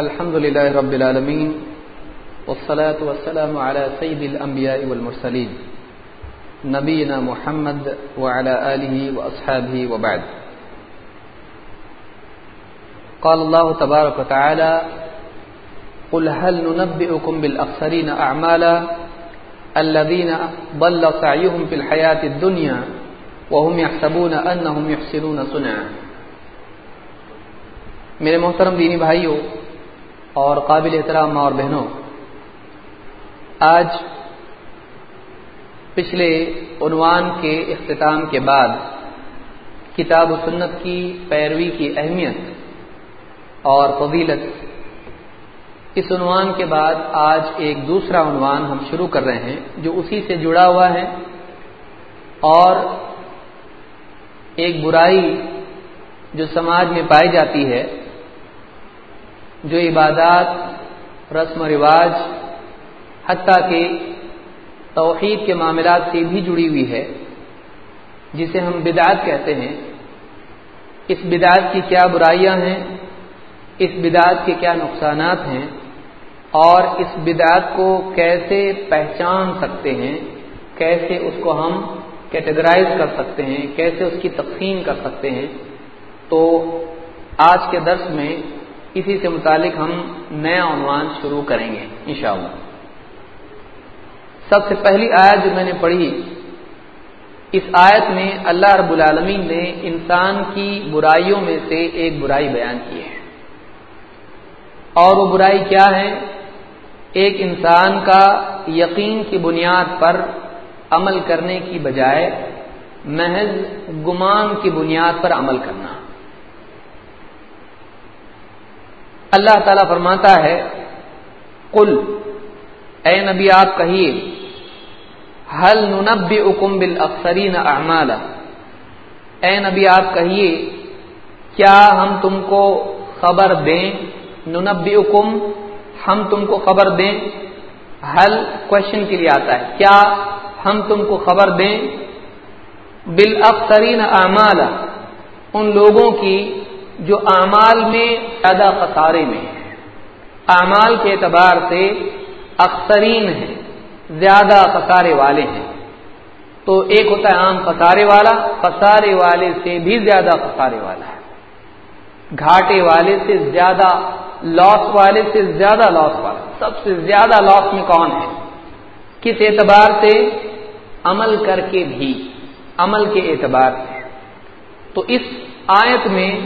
الحمد لله رب العالمين والصلاة والسلام على سيد الأنبياء والمرسلين نبينا محمد وعلى آله وأصحابه وبعد. قال الله تبارك وتعالى قل هل ننبئكم بالأخسرين أعمالا الذين ضل سعيهم في الحياة الدنيا وهم يحسبون أنهم يحسنون صنعا میرے محترم دینی بھائیوں اور قابل احترام اور بہنوں، آج پچھلے عنوان کے اختتام کے بعد کتاب و سنت کی پیروی کی اہمیت اور فضیلت، اس عنوان کے بعد آج ایک دوسرا عنوان ہم شروع کر رہے ہیں جو اسی سے جڑا ہوا ہے اور ایک برائی جو سماج میں پائی جاتی ہے جو عبادات، رسم و رواج، حتیٰ کہ توحید کے معاملات سے بھی جڑی ہوئی ہے، جسے ہم بدعت کہتے ہیں۔ اس بدعت کی کیا برائیاں ہیں؟ اس بدعت کے کیا نقصانات ہیں؟ اور اس بدعت کو کیسے پہچان سکتے ہیں؟ کیسے اس کو ہم کیٹیگرائز کر سکتے ہیں؟ کیسے اس کی تقسیم کر سکتے ہیں؟ تو آج کے درس میں اسی سے متعلق ہم نیا عنوان شروع کریں گے، انشاءاللہ۔ سب سے پہلی آیت جو میں نے پڑھی، اس آیت میں اللہ رب العالمین نے انسان کی برائیوں میں سے ایک برائی بیان کی ہے۔ اور وہ برائی کیا ہے؟ ایک انسان کا یقین کی بنیاد پر عمل کرنے کی بجائے محض گمان کی بنیاد پر عمل کرنا۔ اللہ تعالی فرماتا ہے کل اے نبی آپ کہیے حل ننبی اکم بل اکثرین اعمال اے نبی آپ کہیے، کیا ہم تم کو خبر دیں؟ ننبی اکم ہم تم کو خبر دیں؟ حل کوشچن کے لیے آتا ہے، کیا ہم تم کو خبر دیں؟ بال اکثرین اعمال ان لوگوں کی جو اعمال میں زیادہ خسارے میں ہے اعمال کے اعتبار سے اکثرین ہیں، زیادہ خسارے والے ہیں۔ تو ایک ہوتا ہے عام خسارے والا، خسارے والے سے بھی زیادہ خسارے والا ہے۔ گھاٹے والے سے زیادہ، لاس والے سے زیادہ لاس والا۔ سب سے زیادہ لاس میں کون ہے؟ کس اعتبار سے؟ عمل کر کے بھی، عمل کے اعتبار سے۔ تو اس آیت میں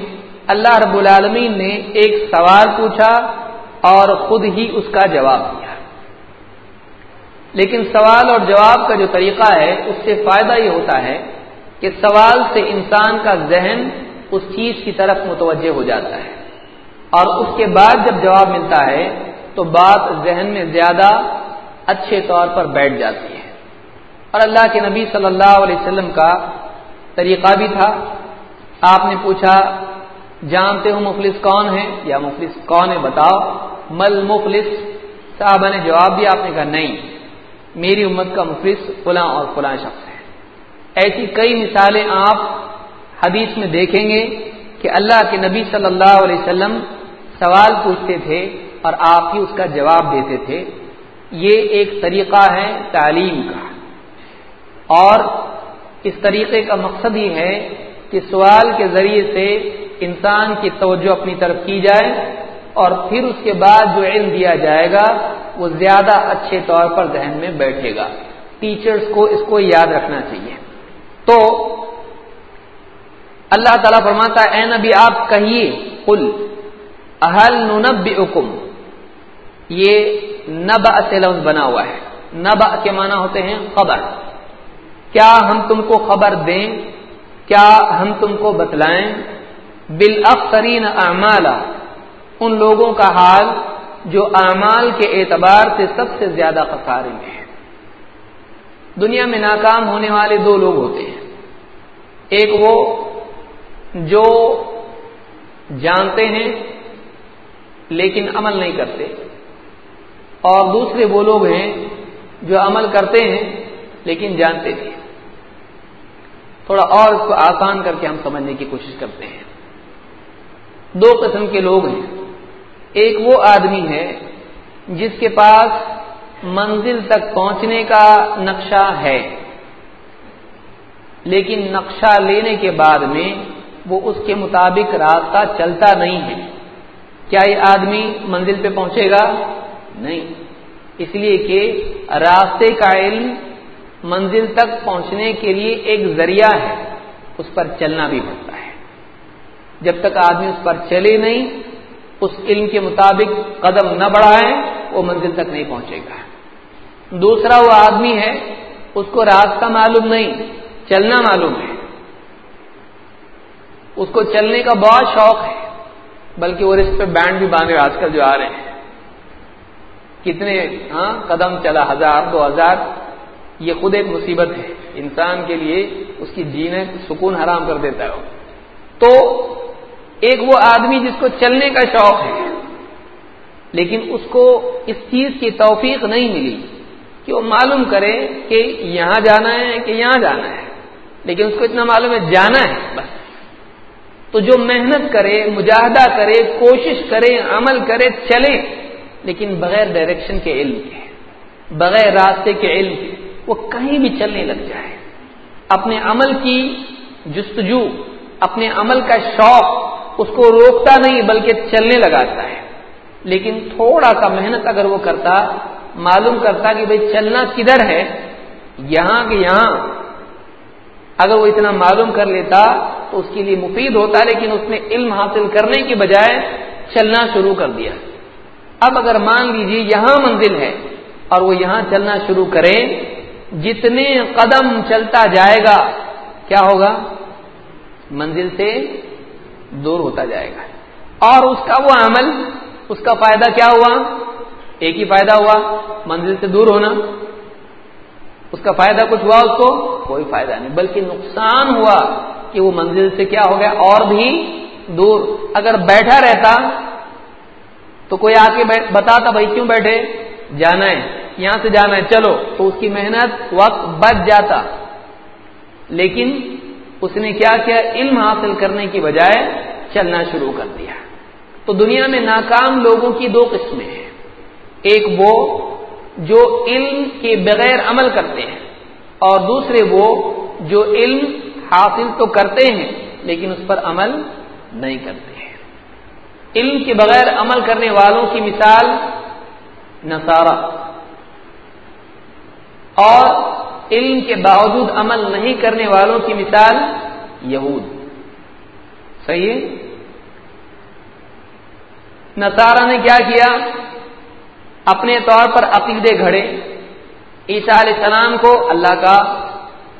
اللہ رب العالمین نے ایک سوال پوچھا اور خود ہی اس کا جواب دیا۔ لیکن سوال اور جواب کا جو طریقہ ہے، اس سے فائدہ یہ ہوتا ہے کہ سوال سے انسان کا ذہن اس چیز کی طرف متوجہ ہو جاتا ہے۔ اور اس کے بعد جب جواب ملتا ہے، تو بات ذہن میں زیادہ اچھے طور پر بیٹھ جاتی ہے۔ اور اللہ کے نبی صلی اللہ علیہ وسلم کا طریقہ بھی تھا۔ آپ نے پوچھا جانتے ہو مفلس کون ہے یا مفلس کون ہے بتاؤ۔ مل مفلس صاحبہ نے جواب دیا، آپ نے کہا نہیں، میری امت کا مفلس فلاں اور فلاں شخص ہے۔ ایسی کئی مثالیں آپ حدیث میں دیکھیں گے کہ اللہ کے نبی صلی اللہ علیہ وسلم سوال پوچھتے تھے اور آپ ہی اس کا جواب دیتے تھے۔ یہ ایک طریقہ ہے تعلیم کا۔ اور اس طریقے کا مقصد ہی ہے کہ سوال کے ذریعے سے انسان کی توجہ اپنی طرف کی جائے اور پھر اس کے بعد جو علم دیا جائے گا، وہ زیادہ اچھے طور پر ذہن میں بیٹھے گا۔ ٹیچرز کو اس کو یاد رکھنا چاہیے۔ تو اللہ تعالیٰ فرماتا اے نبی، آپ کہیے کل اہل نب حکم یہ نب سے لفظ بنا ہوا ہے۔ نب کے معنی ہوتے ہیں خبر۔ کیا ہم تم کو خبر دیں؟ کیا ہم تم کو بتلائیں؟ بالاخرین اعمال ان لوگوں کا حال جو اعمال کے اعتبار سے سب سے زیادہ خسارے میں ہے دنیا میں ناکام ہونے والے دو لوگ ہوتے ہیں۔ ایک وہ جو جانتے ہیں لیکن عمل نہیں کرتے، اور دوسرے وہ لوگ ہیں جو عمل کرتے ہیں لیکن جانتے تھے تھوڑا اور اس کو آسان کر کے ہم سمجھنے کی کوشش کرتے ہیں۔ دو قسم کے لوگ ہیں۔ ایک وہ آدمی ہے جس کے پاس منزل تک پہنچنے کا نقشہ ہے، لیکن نقشہ لینے کے بعد میں وہ اس کے مطابق راستہ چلتا نہیں ہے۔ کیا یہ آدمی منزل پہ پہنچے گا؟ نہیں۔ اس لیے کہ راستے کا علم منزل تک پہنچنے کے لیے ایک ذریعہ ہے، اس پر چلنا بھی پڑتا ہے۔ جب تک آدمی اس پر چلے نہیں، اس علم کے مطابق قدم نہ بڑھائے، وہ منزل تک نہیں پہنچے گا۔ دوسرا وہ آدمی ہے، اس کو راستہ معلوم نہیں، چلنا معلوم ہے۔ اس کو چلنے کا بہت شوق ہے، بلکہ وہ اس پہ بینڈ بھی باندھے آج کل جو آ رہے ہیں۔ کتنے ہاں قدم چلا، ہزار، دو ہزار یہ خود ایک مصیبت ہے۔ انسان کے لیے اس کی جینے سکون حرام کر دیتا ہے۔ تو ایک وہ آدمی جس کو چلنے کا شوق ہے، لیکن اس کو اس چیز کی توفیق نہیں ملی کہ وہ معلوم کرے کہ یہاں جانا ہے کہ یہاں جانا ہے۔ لیکن اس کو اتنا معلوم ہے جانا ہے، بس۔ تو جو محنت کرے، مجاہدہ کرے، کوشش کرے، عمل کرے، چلے، لیکن بغیر ڈائریکشن کے علم کے، بغیر راستے کے علم کے۔ وہ کہیں بھی چلنے لگ جائے۔ اپنے عمل کی جستجو، اپنے عمل کا شوق اس کو روکتا نہیں، بلکہ چلنے لگاتا ہے۔ لیکن تھوڑا سا محنت اگر وہ کرتا، معلوم کرتا کہ بھئی چلنا کدھر ہے، یہاں کہ یہاں، اگر وہ اتنا معلوم کر لیتا تو اس کے لیے مفید ہوتا، لیکن اس نے علم حاصل کرنے کی بجائے چلنا شروع کر دیا۔ اب اگر مان لیجیے یہاں منزل ہے اور وہ یہاں چلنا شروع کریں جتنے قدم چلتا جائے گا، کیا ہوگا؟ منزل سے دور ہوتا جائے گا۔ اور اس کا وہ عمل، اس کا فائدہ کیا ہوا؟ ایک ہی فائدہ ہوا، منزل سے دور ہونا۔ اس کا فائدہ کچھ ہوا، اس کو کوئی فائدہ نہیں۔ بلکہ نقصان ہوا کہ وہ منزل سے کیا ہو گیا، اور بھی دور۔ اگر بیٹھا رہتا تو کوئی آ کے بتاتا بھائی کیوں بیٹھے؟ جانا ہے۔ یہاں سے جانا ہے۔ چلو، تو اس کی محنت وقت بچ جاتا۔ لیکن اس نے کیا کیا؟ علم حاصل کرنے کی بجائے چلنا شروع کر دیا۔ تو دنیا میں ناکام لوگوں کی دو قسمیں ہیں۔ ایک وہ جو علم کے بغیر عمل کرتے ہیں، اور دوسرے وہ جو علم حاصل تو کرتے ہیں، لیکن اس پر عمل نہیں کرتے ہیں۔ علم کے بغیر عمل کرنے والوں کی مثال نصارہ۔ اور علم کے باوجود عمل نہیں کرنے والوں کی مثال یہود۔ صحیح؟ ہے نصارہ نے کیا کیا؟ اپنے طور پر عقیدے گھڑے۔ عیسیٰ علیہ السلام کو اللہ کا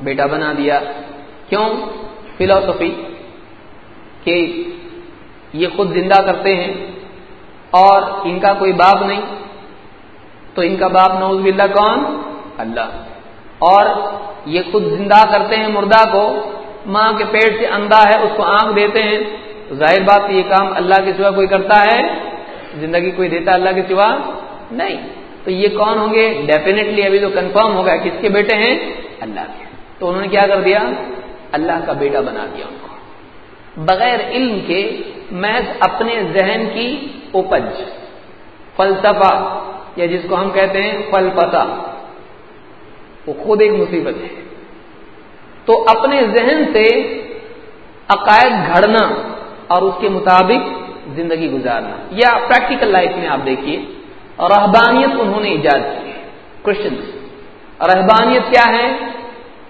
بیٹا بنا دیا۔ کیوں؟ فلاسفی کہ یہ خود زندہ کرتے ہیں اور ان کا کوئی باپ نہیں۔ تو ان کا باپ نوز باللہ کون؟ اللہ۔ اور یہ خود زندہ کرتے ہیں مردہ کو، ماں کے پیٹ سے اندھا ہے، اس کو آنکھ دیتے ہیں۔ تو ظاہر بات یہ کام اللہ کے سوا کوئی کرتا ہے، زندگی کوئی دیتا اللہ کے سوا نہیں۔ تو یہ کون ہوں گے؟ ڈیفینیٹلی ابھی تو کنفرم ہوگا کس کے بیٹے ہیں؟ اللہ کے۔ تو انہوں نے کیا کر دیا؟ اللہ کا بیٹا بنا دیا ان کو۔ بغیر علم کے محض اپنے ذہن کی اپج فلسفہ، یا جس کو ہم کہتے ہیں فلپتا وہ خود ایک مصیبت ہے۔ تو اپنے ذہن سے عقائد گھڑنا اور اس کے مطابق زندگی گزارنا یا پریکٹیکل لائف میں آپ دیکھیے۔ رہبانیت انہوں نے ایجاد کی ہے۔ کرسچن رہبانیت کیا ہے؟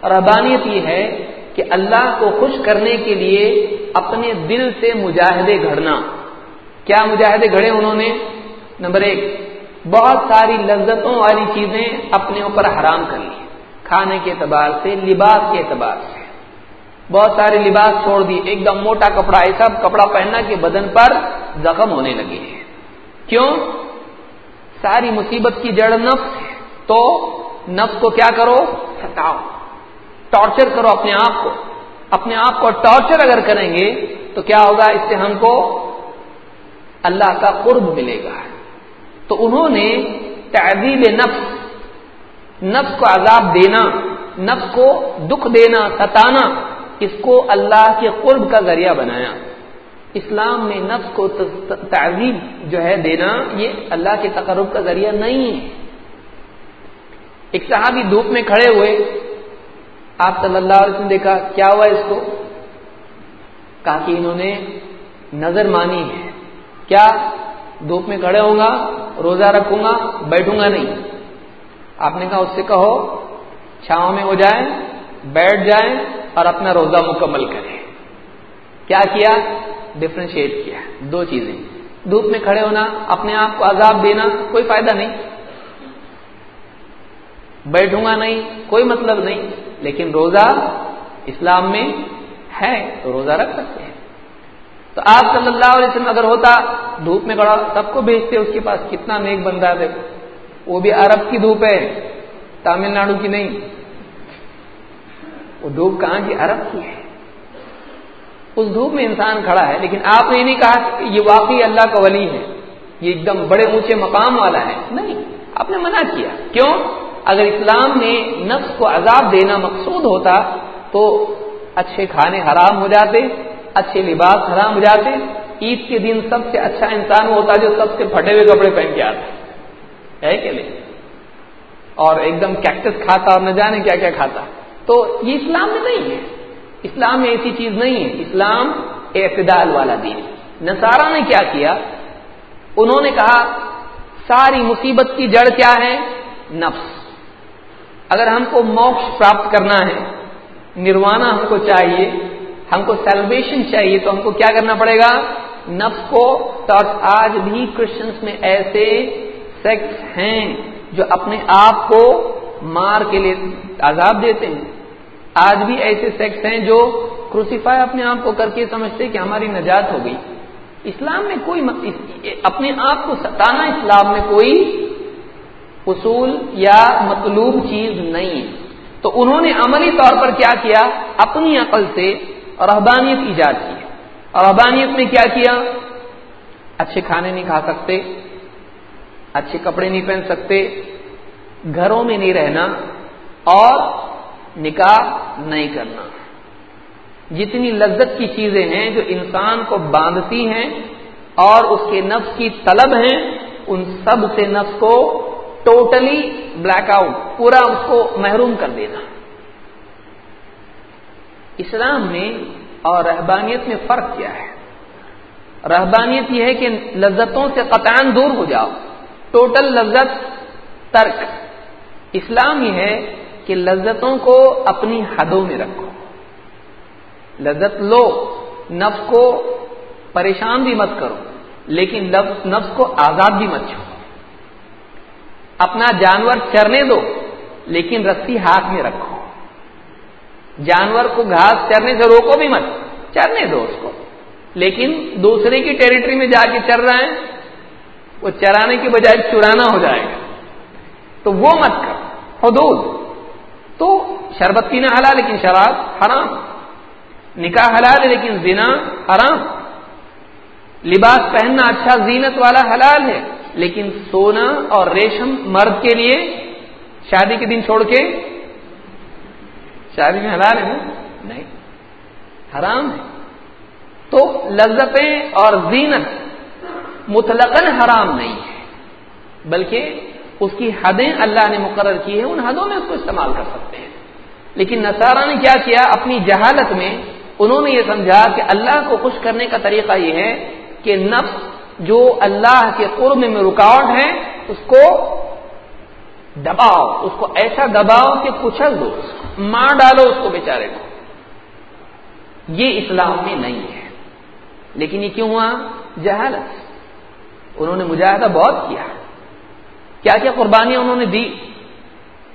رہبانیت یہ ہے کہ اللہ کو خوش کرنے کے لیے اپنے دل سے مجاہدے گھڑنا۔ کیا مجاہدے گھڑے انہوں نے؟ نمبر ایک، بہت ساری لذتوں والی چیزیں اپنے اوپر حرام کر لی۔ کھانے کے اعتبار سے، لباس کے اعتبار سے۔ بہت سارے لباس چھوڑ دی ایک دم موٹا کپڑا ایسا کپڑا پہننا کہ بدن پر زخم ہونے لگے ہیں۔ کیوں؟ ساری مصیبت کی جڑ نفس ہے۔ تو نفس کو کیا کرو؟ ستاؤ۔ ٹارچر کرو اپنے آپ کو۔ اپنے آپ کو ٹارچر اگر کریں گے، تو کیا ہوگا؟ اس سے ہم کو اللہ کا قرب ملے گا۔ تو انہوں نے تعدیب نفس نفس کو عذاب دینا، نفس کو دکھ دینا، ستانا، اس کو اللہ کے قرب کا ذریعہ بنایا۔ اسلام میں نفس کو تعظیم جو ہے دینا، یہ اللہ کے تقرب کا ذریعہ نہیں ہے۔ ایک صحابی دھوپ میں کھڑے ہوئے، آپ صلی اللہ علیہ وسلم دیکھا، کیا ہوا اس کو؟ کہا کہ انہوں نے نظر مانی ہے۔ کیا؟ دھوپ میں کھڑے ہوں گا روزہ رکھوں گا، بیٹھوں گا نہیں۔ آپ نے کہا اس سے کہو، چھاؤں میں ہو جائے بیٹھ جائیں اور اپنا روزہ مکمل کرے کیا کیا؟ ڈفرینشیٹ کیا۔ دو چیزیں۔ دھوپ میں کھڑے ہونا، اپنے آپ کو عذاب دینا، کوئی فائدہ نہیں۔ بیٹھوں گا نہیں، کوئی مطلب نہیں۔ لیکن روزہ اسلام میں ہے تو روزہ رکھ سکتے ہیں۔ تو آپ صلی اللہ علیہ وسلم اگر ہوتا، دھوپ میں کھڑا، سب کو بھیجتے، اس کے پاس کتنا نیک بندہ ہے وہ بھی عرب کی دھوپ ہے، تامل ناڈو کی نہیں۔ وہ دھوپ کہاں کی؟ عرب کی ہے۔ اس دھوپ میں انسان کھڑا ہے، لیکن آپ نے نہیں کہا کہ یہ واقعی اللہ کا ولی ہے۔ یہ ایک دم بڑے اونچے مقام والا ہے۔ نہیں، آپ نے منع کیا۔ کیوں؟ اگر اسلام میں نفس کو عذاب دینا مقصود ہوتا تو اچھے کھانے حرام ہو جاتے، اچھے لباس حرام ہو جاتے۔ عید کے دن سب سے اچھا انسان وہ ہوتا جو سب سے پھٹے ہوئے کپڑے پہن کے آتا۔ ہے کہ نہیں? اور ایک دم کیکٹس کھاتا اور نہ جانے کیا کیا کھاتا۔ تو یہ اسلام میں نہیں ہے۔ اسلام میں ایسی چیز نہیں ہے۔ اسلام اعتدال والا دین نصارہ نے کیا کیا؟ انہوں نے کہا، ساری مصیبت کی جڑ کیا ہے؟ نفس۔ اگر ہم کو موکش پراپت کرنا ہے نروانا ہم کو چاہیے، ہم کو سیلویشن چاہیے، تو ہم کو کیا کرنا پڑے گا؟ نفس کو۔ تو آج بھی کرسچنس میں ایسے سیکس ہیں جو اپنے آپ کو مار کے لیے عذاب دیتے ہیں۔ آج بھی ایسے سیکس ہیں جو کروسیفائی اپنے آپ کو کر کے سمجھتے کہ ہماری نجات ہو گئی۔ اسلام میں کوئی اپنے آپ کو ستانا اسلام میں کوئی اصول یا مطلوب چیز نہیں ہے۔ تو انہوں نے عملی طور پر کیا کیا؟ اپنی عقل سے رحبانیت ایجاد کی۔ رحبانیت میں کیا کیا؟ اچھے کھانے نہیں کھا سکتے۔ اچھے کپڑے نہیں پہن سکتے، گھروں میں نہیں رہنا اور نکاح نہیں کرنا۔ جتنی لذت کی چیزیں ہیں جو انسان کو باندھتی ہیں اور اس کے نفس کی طلب ہیں، ان سب سے نفس کو ٹوٹلی بلیک آؤٹ پورا اس کو محروم کر دینا۔ اسلام میں اور رہبانیت میں فرق کیا ہے؟ رہبانیت یہ ہے کہ لذتوں سے قطعان دور ہو جاؤ۔ ٹوٹل لذت ترک۔ اسلام یہ ہے کہ لذتوں کو اپنی حدوں میں رکھو۔ لذت لو، نفس کو پریشان بھی مت کرو، لیکن نفس کو آزاد بھی مت چھو اپنا جانور چرنے دو، لیکن رسی ہاتھ میں رکھو۔ جانور کو گھاس چرنے سے روکو بھی مت، چرنے دو اس کو۔ لیکن دوسرے کی ٹیریٹری میں جا کے چر رہا ہے وہ چرانے کی بجائے چرانا ہو جائے گا۔ تو وہ مت کر، حدود۔ تو شربت پینا حلال لیکن شراب حرام۔ نکاح حلال ہے لیکن زنا حرام۔ لباس پہننا اچھا زینت والا حلال ہے، لیکن سونا اور ریشم مرد کے لیے شادی کے دن چھوڑ کے شادی میں حلال ہے نا؟ نہیں۔ حرام ہے۔ تو لذتیں اور زینت۔ مطلقاً حرام نہیں ہے۔ بلکہ اس کی حدیں اللہ نے مقرر کی ہیں، ان حدوں میں اس کو استعمال کر سکتے ہیں۔ لیکن نصارہ نے کیا کیا؟ اپنی جہالت میں انہوں نے یہ سمجھا کہ اللہ کو خوش کرنے کا طریقہ یہ ہے کہ نفس جو اللہ کے قرب میں رکاوٹ ہے اس کو دباؤ، اس کو ایسا دباؤ کہ کچل دو، مار ڈالو اس کو بیچارے کو۔ یہ اسلام میں نہیں ہے۔ لیکن یہ کیوں ہوا؟ جہالت۔ انہوں نے مجاہدہ بہت کیا۔ کیا کیا قربانیاں انہوں نے دی۔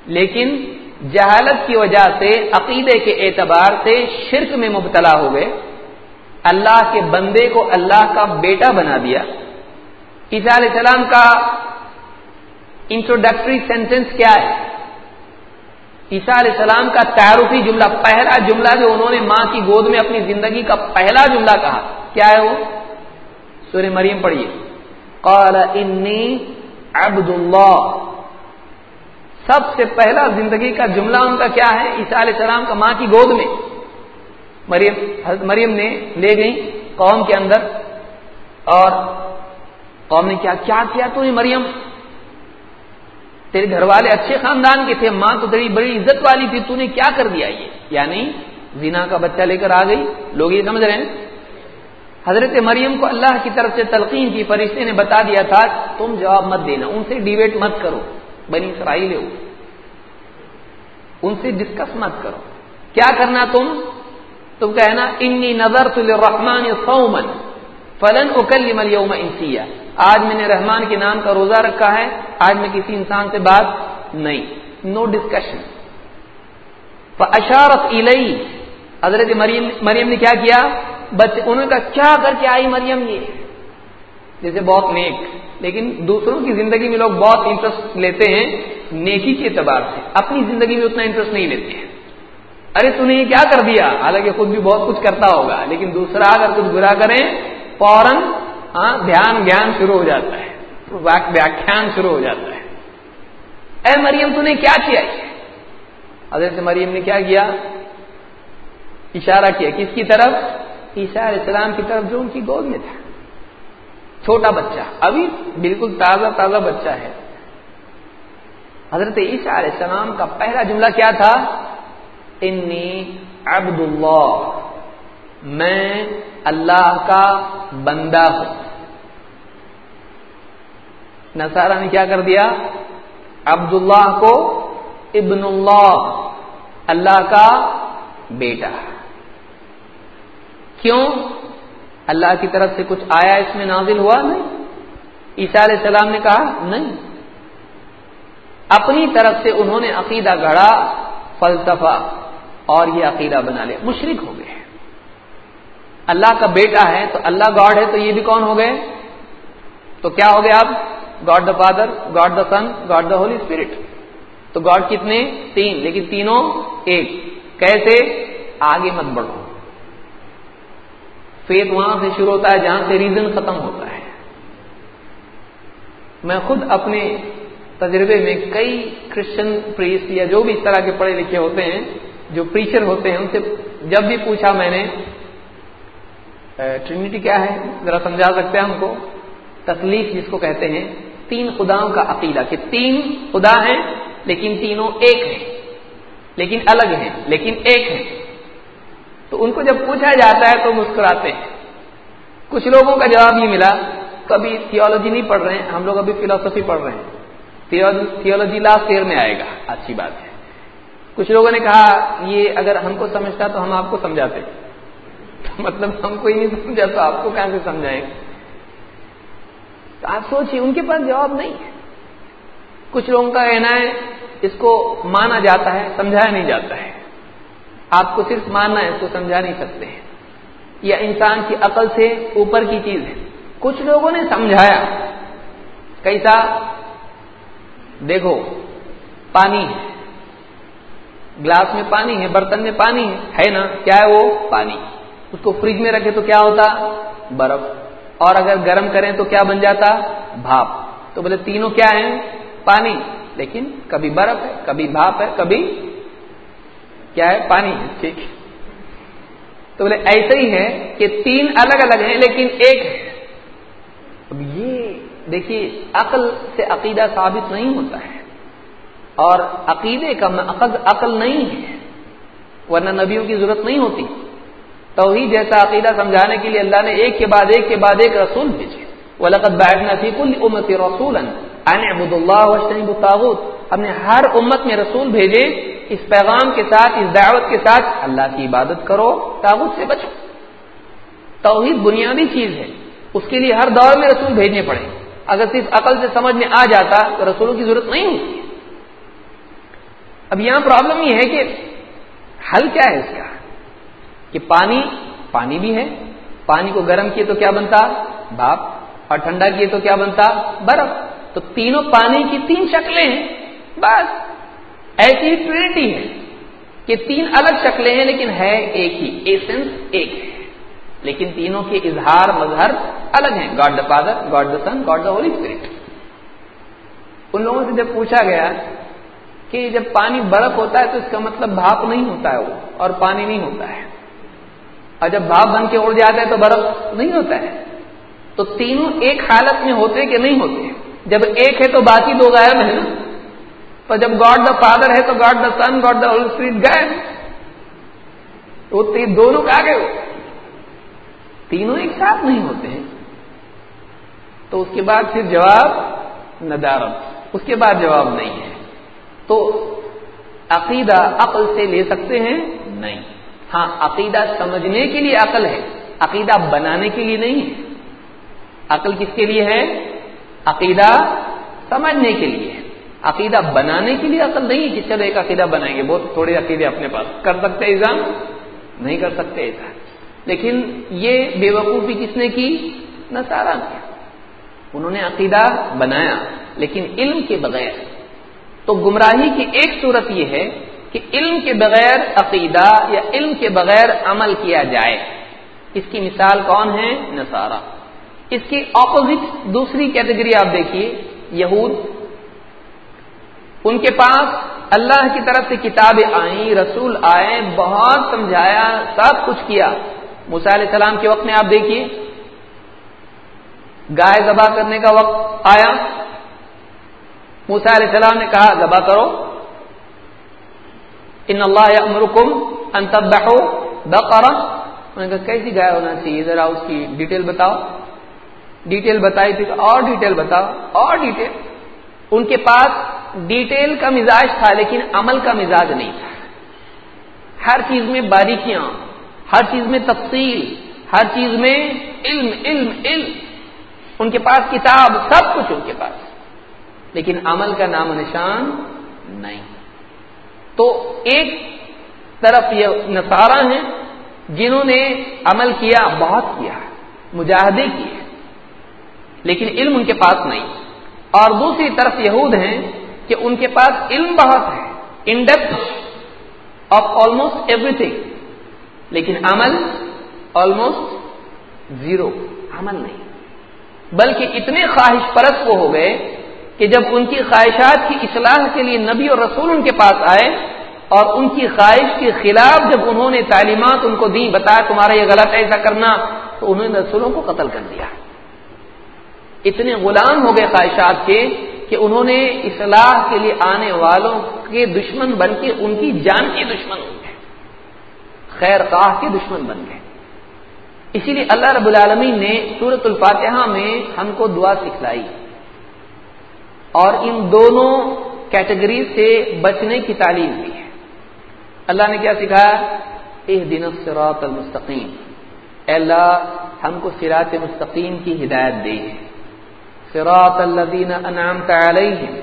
لیکن جہالت کی وجہ سے، عقیدے کے اعتبار سے شرک میں مبتلا ہو گئے۔ اللہ کے بندے کو اللہ کا بیٹا بنا دیا۔ عیسیٰ علیہ السلام کا انٹروڈکٹری سینٹینس کیا ہے؟ عیسیٰ علیہ السلام کا تعارفی جملہ، پہلا جملہ جو انہوں نے ماں کی گود میں اپنی زندگی کا پہلا جملہ کہا، کیا ہے وہ؟ سورہ مریم پڑھیے۔ قال انی عبد اللہ سب سے پہلا زندگی کا جملہ ان کا کیا ہے؟ عیسیٰ علیہ السلام کا ماں کی گود میں. مریم مریم نے لے گئی قوم کے اندر اور قوم نے کیا کیا کیا تو مریم؟ تیرے گھر والے اچھے خاندان کے تھے، ماں تو تیری بڑی عزت والی تھی، تو نے کیا کر دیا یہ؟ یعنی زنا کا بچہ لے کر آ گئی، لوگ یہ سمجھ رہے ہیں؟ حضرت مریم کو اللہ کی طرف سے تلقین کی فرشتے نے بتا دیا تھا، تم جواب مت دینا، ان سے ڈیبیٹ مت کرو، بنی اسرائیل ہو۔ ان سے ڈسکس مت کرو۔ کیا کرنا تم؟ تم کہنا، انی نظر الرحمان سومن فلن اکلم اليوم انسیا آج میں نے رحمان کے نام کا روزہ رکھا ہے، آج میں کسی انسان سے بات نہیں۔ نو ڈسکشن اشارت الئی حضرت مریم مریم نے کیا کیا؟ بچے انہوں نے کہا، کیا کر کے آئی مریم یہ؟ جیسے بہت نیک، لیکن دوسروں کی زندگی میں لوگ بہت انٹرسٹ لیتے ہیں، نیکی کے اعتبار سے، اپنی زندگی میں اتنا انٹرسٹ نہیں لیتے ہیں۔ ارے تو نے یہ کیا کر دیا؟ حالانکہ خود بھی بہت کچھ کرتا ہوگا، لیکن دوسرا اگر کچھ برا کریں، فوراً ہاں دھیان گیان شروع ہو جاتا ہے۔ ویاخان شروع ہو جاتا ہے۔ اے مریم، تو نے کیا کیا حضرت مریم نے کیا کیا؟ اشارہ کیا، کس کی طرف؟ عیسیٰ علیہ السلام کی طرف جو ان کی گود میں تھا۔ چھوٹا بچہ۔ ابھی بالکل تازہ تازہ بچہ ہے۔ حضرت عیسیٰ علیہ السلام کا پہلا جملہ کیا تھا؟ انی عبد اللہ میں اللہ کا بندہ ہوں۔ نصارہ نے کیا کر دیا؟ عبد اللہ کو ابن اللہ اللہ کا بیٹا۔ کیوں اللہ کی طرف سے کچھ آیا اس میں نازل ہوا نہیں؟ عیسیٰ علیہ السلام نے کہا، نہیں۔ اپنی طرف سے انہوں نے عقیدہ گڑا فلسفہ، اور یہ عقیدہ بنا لیا۔ مشرق ہو گئے۔ اللہ کا بیٹا ہے تو اللہ گاڈ ہے تو یہ بھی کون ہو گئے؟ تو کیا ہو گیا آپ God the father, God the son, God the holy spirit تو گاڈ کتنے؟ تین، لیکن تینوں ایک۔ کیسے؟ آگے مت بڑھو۔ فیت وہاں سے شروع ہوتا ہے جہاں سے ریزن ختم ہوتا ہے۔ میں خود اپنے تجربے میں کئی کرسچن پریس یا جو بھی اس طرح کے پڑھے لکھے ہوتے ہیں، جو پریچر ہوتے ہیں، ان سے جب بھی پوچھا میں نے ٹرینٹی کیا ہے؟ ذرا سمجھا سکتے ہیں ہم کو؟ تکلیف جس کو کہتے ہیں، تین خداؤں کا عقیدہ، کہ تین خدا ہیں لیکن تینوں ایک ہیں۔ لیکن الگ ہیں، لیکن ایک ہیں۔ تو ان کو جب پوچھا جاتا ہے تو مسکراتے ہیں۔ کچھ لوگوں کا جواب یہ ملا، کبھی تھیولوجی نہیں پڑھ رہے ہیں، ہم لوگ ابھی فلاسفی پڑھ رہے ہیں۔ تھیولوجی لاسٹ ایئر میں آئے گا۔ اچھی بات ہے۔ کچھ لوگوں نے کہا، یہ اگر ہم کو سمجھتا تو ہم آپ کو سمجھاتے۔ مطلب ہم کو ہی نہیں سمجھا تو آپ کو کہاں سے سمجھائیں؟ تو آپ سوچیے ان کے پاس جواب نہیں ہے۔ کچھ لوگوں کا کہنا ہے، اس کو مانا جاتا ہے، سمجھایا نہیں جاتا ہے۔ آپ کو صرف ماننا ہے، اس کو سمجھا نہیں سکتے ہیں۔ یا انسان کی عقل سے اوپر کی چیز ہے۔ کچھ لوگوں نے سمجھایا۔ کیسا دیکھو، پانی ہے۔ گلاس میں پانی ہے، برتن میں پانی ہے نا؟ کیا ہے وہ؟ پانی۔ اس کو فریج میں رکھے تو کیا ہوتا؟ برف۔ اور اگر گرم کریں تو کیا بن جاتا؟ بھاپ۔ تو بولے، تینوں کیا ہیں؟ پانی۔ لیکن کبھی برف ہے، کبھی بھاپ ہے، کبھی کیا ہے؟ پانی ہے، ٹھیک تو بولے، ایسے ہی ہے کہ تین الگ الگ ہیں لیکن ایک ہے۔ اب یہ دیکھیے، عقل سے عقیدہ ثابت نہیں ہوتا ہے۔ اور عقیدے کا عقل نہیں ہے، ورنہ نبیوں کی ضرورت نہیں ہوتی۔ توحید جیسا عقیدہ سمجھانے کے لیے اللہ نے ایک کے بعد ایک کے بعد ایک رسول بھیجے۔ ولقد بعثنا في كل امه رسولا ہم نے ہر امت میں رسول بھیجے۔ اس پیغام کے ساتھ، اس دعوت کے ساتھ اللہ کی عبادت کرو تاغت سے بچو۔ توحید بنیادی چیز ہے۔ اس کے لیے ہر دور میں رسول بھیجنے پڑے۔ اگر صرف عقل سے سمجھ میں آ جاتا تو رسولوں کی ضرورت نہیں ہوتی۔ اب یہاں پرابلم یہ ہے کہ حل کیا ہے اس کا؟ کہ پانی پانی بھی ہے۔ پانی کو گرم کیے تو کیا بنتا؟ بھاپ اور ٹھنڈا کیے تو کیا بنتا؟ برف۔ تو تینوں پانی کی تین شکلیں ہیں۔ بس۔ ایسی ٹرینٹی ہے کہ تین الگ شکلیں ہیں لیکن ہے ایک ہی ایسنس ایک ہے۔ لیکن تینوں کے اظہار، مظہر الگ ہیں۔ God the father God the son God the holy spirit ان لوگوں سے جب پوچھا گیا کہ جب پانی برف ہوتا ہے تو اس کا مطلب بھاپ نہیں ہوتا ہے وہ، اور پانی نہیں ہوتا ہے۔ اور جب بھاپ بن کے اڑ جاتا ہے تو برف نہیں ہوتا ہے۔ تو تینوں ایک حالت میں ہوتے کہ نہیں ہوتے؟ جب ایک ہے تو باقی دو غائب ہیں نا۔ تو جب گاڈ دا فادر ہے تو God the son God the spirit غائب وہ دونوں کا گئے تینوں ایک ساتھ نہیں ہوتے ہیں۔ تو اس کے بعد پھر جواب ندارت۔ اس کے بعد جواب نہیں ہے۔ تو عقیدہ عقل سے لے سکتے ہیں؟ نہیں۔ ہاں عقیدہ سمجھنے کے لیے عقل ہے۔ عقیدہ بنانے کے لیے نہیں ہے۔ عقل کس کے لیے ہے؟ عقیدہ سمجھنے کے لیے ہے۔ عقیدہ بنانے کے لیے عقل نہیں کہ چلو ایک عقیدہ بنائیں گے، بہت تھوڑے عقیدے اپنے پاس۔ کر سکتے ایزام نہیں کر سکتے ایسا۔ لیکن یہ بے وقوفی کس نے کی؟ نہ انہوں نے عقیدہ بنایا۔ لیکن علم کے بغیر۔ تو گمراہی کی ایک صورت یہ ہے کہ علم کے بغیر عقیدہ یا علم کے بغیر عمل کیا جائے۔ اس کی مثال کون ہے؟ نصارہ۔ اس کی اپوزٹ دوسری کیٹیگری آپ دیکھیے۔ یہود ان کے پاس اللہ کی طرف سے کتابیں آئیں، رسول آئے بہت سمجھایا، سب کچھ کیا۔ علیہ السلام کے وقت میں آپ دیکھیے، گائے ذبح کرنے کا وقت آیا۔ علیہ السلام نے کہا، ذبح کرو۔ ان اللہ امرکم انتبہو بقرہ۔ انہوں نے کہا، کیسی گائے ہونا چاہیے؟ ذرا اس کی ڈیٹیل بتاؤ۔ ڈیٹیل بتائی تھی اور ڈیٹیل بتاؤ، اور ڈیٹیل۔ ان کے پاس ڈیٹیل کا مزاج تھا لیکن عمل کا مزاج نہیں تھا۔ ہر چیز میں باریکیاں، ہر چیز میں تفصیل، ہر چیز میں علم علم علم۔ ان کے پاس کتاب، سب کچھ ان کے پاس۔ لیکن عمل کا نام و نشان نہیں۔ تو ایک طرف یہ نصارہ ہیں جنہوں نے عمل کیا، بہت کیا، مجاہدے کیے، لیکن علم ان کے پاس نہیں۔ اور دوسری طرف یہود ہیں کہ ان کے پاس علم بہت ہے in depth of almost everything لیکن عمل آلموسٹ زیرو عمل نہیں. بلکہ اتنے خواہش پرست وہ ہو گئے کہ جب ان کی خواہشات کی اصلاح کے لیے نبی اور رسول ان کے پاس آئے اور ان کی خواہش کے خلاف جب انہوں نے تعلیمات ان کو دی بتایا تمہارا یہ غلط ایسا کرنا، تو انہوں نے رسولوں کو قتل کر دیا. اتنے غلام ہو گئے خواہشات کے کہ انہوں نے اصلاح کے لیے آنے والوں کے دشمن بن کے ان کی جان کے دشمن ہو گئے۔ خیر خواہ کے دشمن بن گئے۔ اسی لیے اللہ رب العالمین نے سورت الفاتحہ میں ہم کو دعا سکھلائی۔ اور ان دونوں کیٹیگری سے بچنے کی تعلیم دی ہے۔ اللہ نے کیا سکھایا؟ ایک دن سراط المستقیم اللہ، ہم کو سراط مستقیم کی ہدایت دے۔ سراط الدین انعامت علیہم،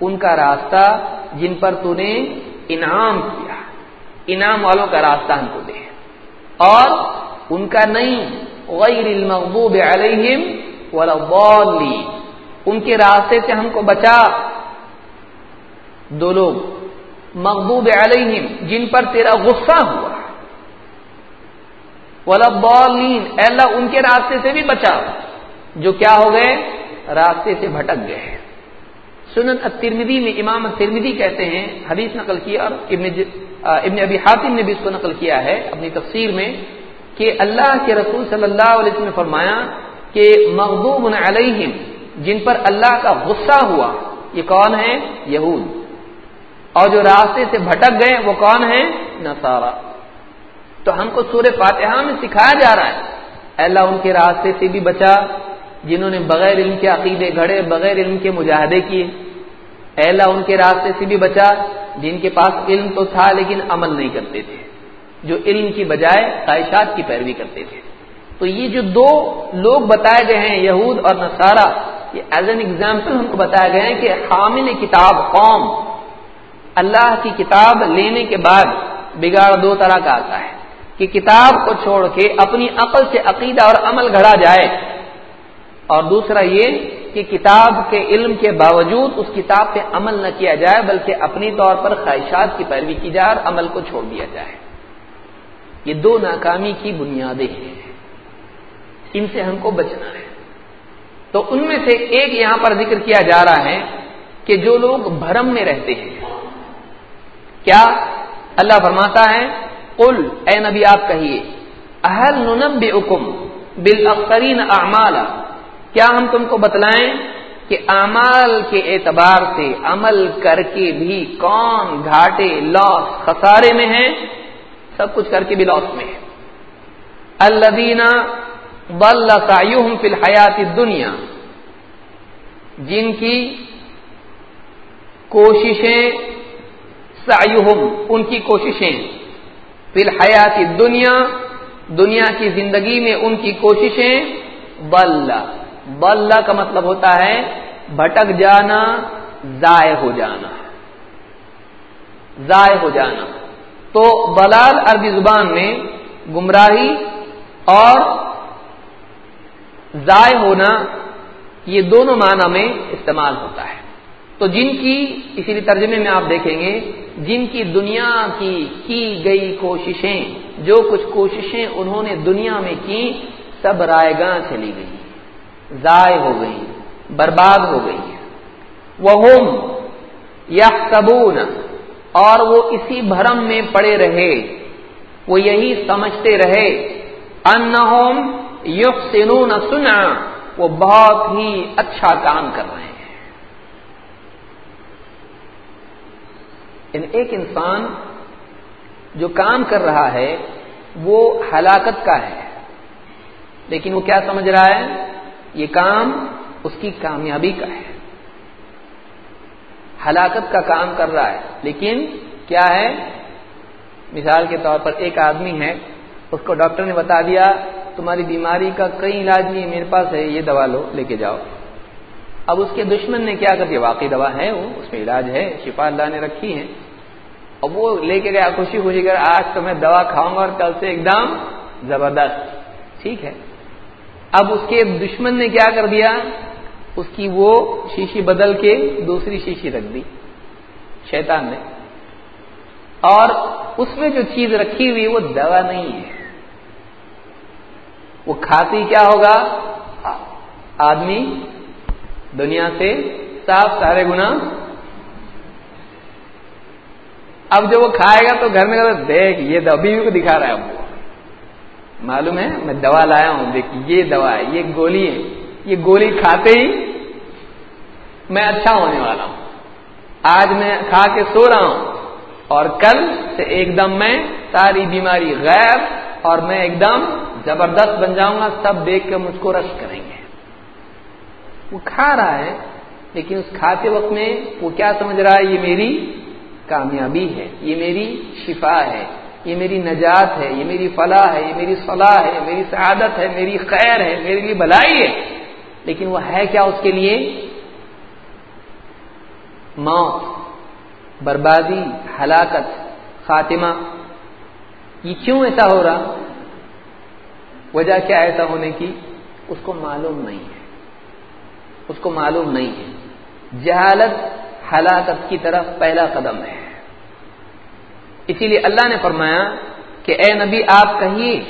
ان کا راستہ جن پر تو نے انعام کیا انعام والوں کا راستہ ہم کو دے۔ اور ان کا نہیں، غیر المغضوب علیہم ولا الضالین۔ ان کے راستے سے ہم کو بچا۔ دو لوگ، مغضوب علیہم، جن پر تیرا غصہ ہوا۔ ولا الضالین، اے اللہ، ان کے راستے سے بھی بچا۔ جو کیا ہو گئے؟ راستے سے بھٹک گئے۔ سنن الترمذی میں امام الترمذی کہتے ہیں، حدیث نقل کیا اور ابن ابن ابی حاتم نے بھی اس کو نقل کیا ہے اپنی تفسیر میں کہ اللہ کے رسول صلی اللہ علیہ وسلم نے فرمایا کہ مغضوب علیہم، جن پر اللہ کا غصہ ہوا، یہ کون ہے یہود۔ اور جو راستے سے بھٹک گئے، وہ کون ہے نصارہ تو ہم کو سورہ فاتحہ میں سکھایا جا رہا ہے اللہ ان کے راستے سے بھی بچا جنہوں نے بغیر علم کے عقیدے گھڑے، بغیر علم کے مجاہدے کیے۔ اللہ، ان کے راستے سے بھی بچا۔ جن کے پاس علم تو تھا لیکن عمل نہیں کرتے تھے۔ جو علم کی بجائے خواہشات کی پیروی کرتے تھے۔ تو یہ جو دو لوگ بتائے گئے ہیں، یہود اور نصارہ، یہ ایز این ایگزامپل ہم کو بتایا گیا ہے کہ حامل کتاب، قوم، اللہ کی کتاب لینے کے بعد بگاڑ دو طرح کا آتا ہے۔ کہ کتاب کو چھوڑ کے اپنی عقل سے عقیدہ اور عمل گھڑا جائے۔ اور دوسرا یہ کہ کتاب کے علم کے باوجود اس کتاب پہ عمل نہ کیا جائے، بلکہ اپنی طور پر خواہشات کی پیروی کی جائے اور عمل کو چھوڑ دیا جائے۔ یہ دو ناکامی کی بنیادیں ہیں۔ ان سے ہم کو بچنا ہے۔ تو ان میں سے ایک یہاں پر ذکر کیا جا رہا ہے کہ جو لوگ بھرم میں رہتے ہیں، کیا اللہ فرماتا ہے؟ قل، اے نبی، آپ کہیے، اہل ننب حکم بال اخترین کیا ہم تم کو بتلائیں کہ اعمال کے اعتبار سے عمل کر کے بھی کون گھاٹے لاس خسارے میں ہے سب کچھ کر کے بھی لاس میں ہے الدینہ بل فی الحیات دنیا جن کی کوششیں سایہم ان کی کوششیں فی الحیات دنیا دنیا کی زندگی میں ان کی کوششیں بل بل کا مطلب ہوتا ہے بھٹک جانا، ضائع ہو جانا۔ ضائع ہو جانا۔ تو بلال عربی زبان میں گمراہی اور ضائع ہونا یہ دونوں معنی میں استعمال ہوتا ہے۔ تو جن کی، اسی لیے ترجمے میں آپ دیکھیں گے، جن کی دنیا کی کی گئی کوششیں، جو کچھ کوششیں انہوں نے دنیا میں کی، سب رائے گاہ چلی گئی۔ ضائع ہو گئی برباد ہو گئی وہ یا اور وہ اسی بھرم میں پڑے رہے، وہ یہی سمجھتے رہے ان یق سنون سنا وہ بہت ہی اچھا کام کر رہے ہیں۔ یعنی ایک انسان جو کام کر رہا ہے، وہ ہلاکت کا ہے۔ لیکن وہ کیا سمجھ رہا ہے؟ یہ کام اس کی کامیابی کا ہے۔ ہلاکت کا کام کر رہا ہے، لیکن کیا ہے؟ مثال کے طور پر ایک آدمی ہے، اس کو ڈاکٹر نے بتا دیا، تمہاری بیماری کا کئی علاج نہیں میرے پاس ہے، یہ دوا لو، لے کے جاؤ۔ اب اس کے دشمن نے کیا کر دیا؟ واقعی دوا ہے وہ، اس میں علاج ہے، شفا اللہ نے رکھی ہے۔ اب وہ لے کے گیا، خوشی خوشی کر، آج تو میں دوا کھاؤں گا اور کل سے ایک دم زبردست، ٹھیک ہے؟ اب اس کے دشمن نے کیا کر دیا؟ اس کی وہ شیشی بدل کے دوسری شیشی رکھ دی، شیطان نے۔ اور اس میں جو چیز رکھی ہوئی وہ دوا نہیں ہے۔ وہ کھاتی کیا ہوگا؟ آدمی دنیا سے صاف سارے گنا اب جب وہ کھائے گا تو گھر میں دیکھ، یہ ابھی کو دکھا رہا ہے۔ اب معلوم ہے؟ میں دوا لایا ہوں، دیکھ، یہ دوا ہے، یہ گولی ہے، یہ گولی کھاتے ہی میں اچھا ہونے والا ہوں۔ آج میں کھا کے سو رہا ہوں اور کل سے ایک دم میں ساری بیماری غیر اور میں ایک دم زبردست بن جاؤں گا، سب دیکھ کے مجھ کو رش کریں گے۔ وہ کھا رہا ہے، لیکن اس کھاتے وقت میں وہ کیا سمجھ رہا ہے؟ یہ میری کامیابی ہے، یہ میری شفا ہے۔ یہ میری نجات ہے، یہ میری فلاح ہے، یہ میری صلاح ہے، میری سعادت ہے، میری خیر ہے، میرے لیے بھلائی ہے۔ لیکن وہ ہے کیا اس کے لیے؟ موت، بربادی، ہلاکت، خاتمہ۔ یہ کیوں ایسا ہو رہا؟ وجہ کیا ایسا ہونے کی؟ اس کو معلوم نہیں ہے۔ اس کو معلوم نہیں ہے۔ جہالت، ہلاکت کی طرف پہلا قدم ہے۔ اسی لیے اللہ نے فرمایا کہ اے نبی، آپ کہیے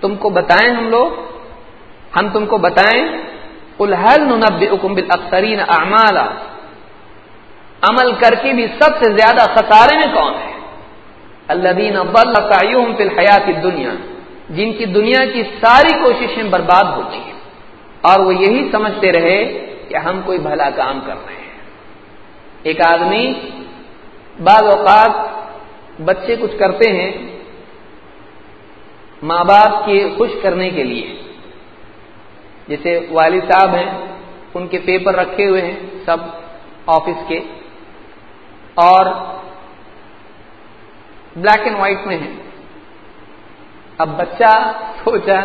تم کو بتائیں ہم لوگ؟ ہم تم کو بتائیں۔ الحل نب اکم بل اخترین عمل کر کے بھی سب سے زیادہ خسارے میں کون ہے؟ اللہ دین ابل فی الحیات دنیا جن کی دنیا کی ساری کوششیں برباد ہوتی ہیں۔ اور وہ یہی سمجھتے رہے کہ ہم کوئی بھلا کام کر رہے ہیں۔ ایک آدمی بعض اوقات بچے کچھ کرتے ہیں ماں باپ کے خوش کرنے کے لیے۔ جیسے والد صاحب ہیں، ان کے پیپر رکھے ہوئے ہیں سب آفس کے۔ اور بلیک اینڈ وائٹ میں ہیں۔ اب بچہ سوچا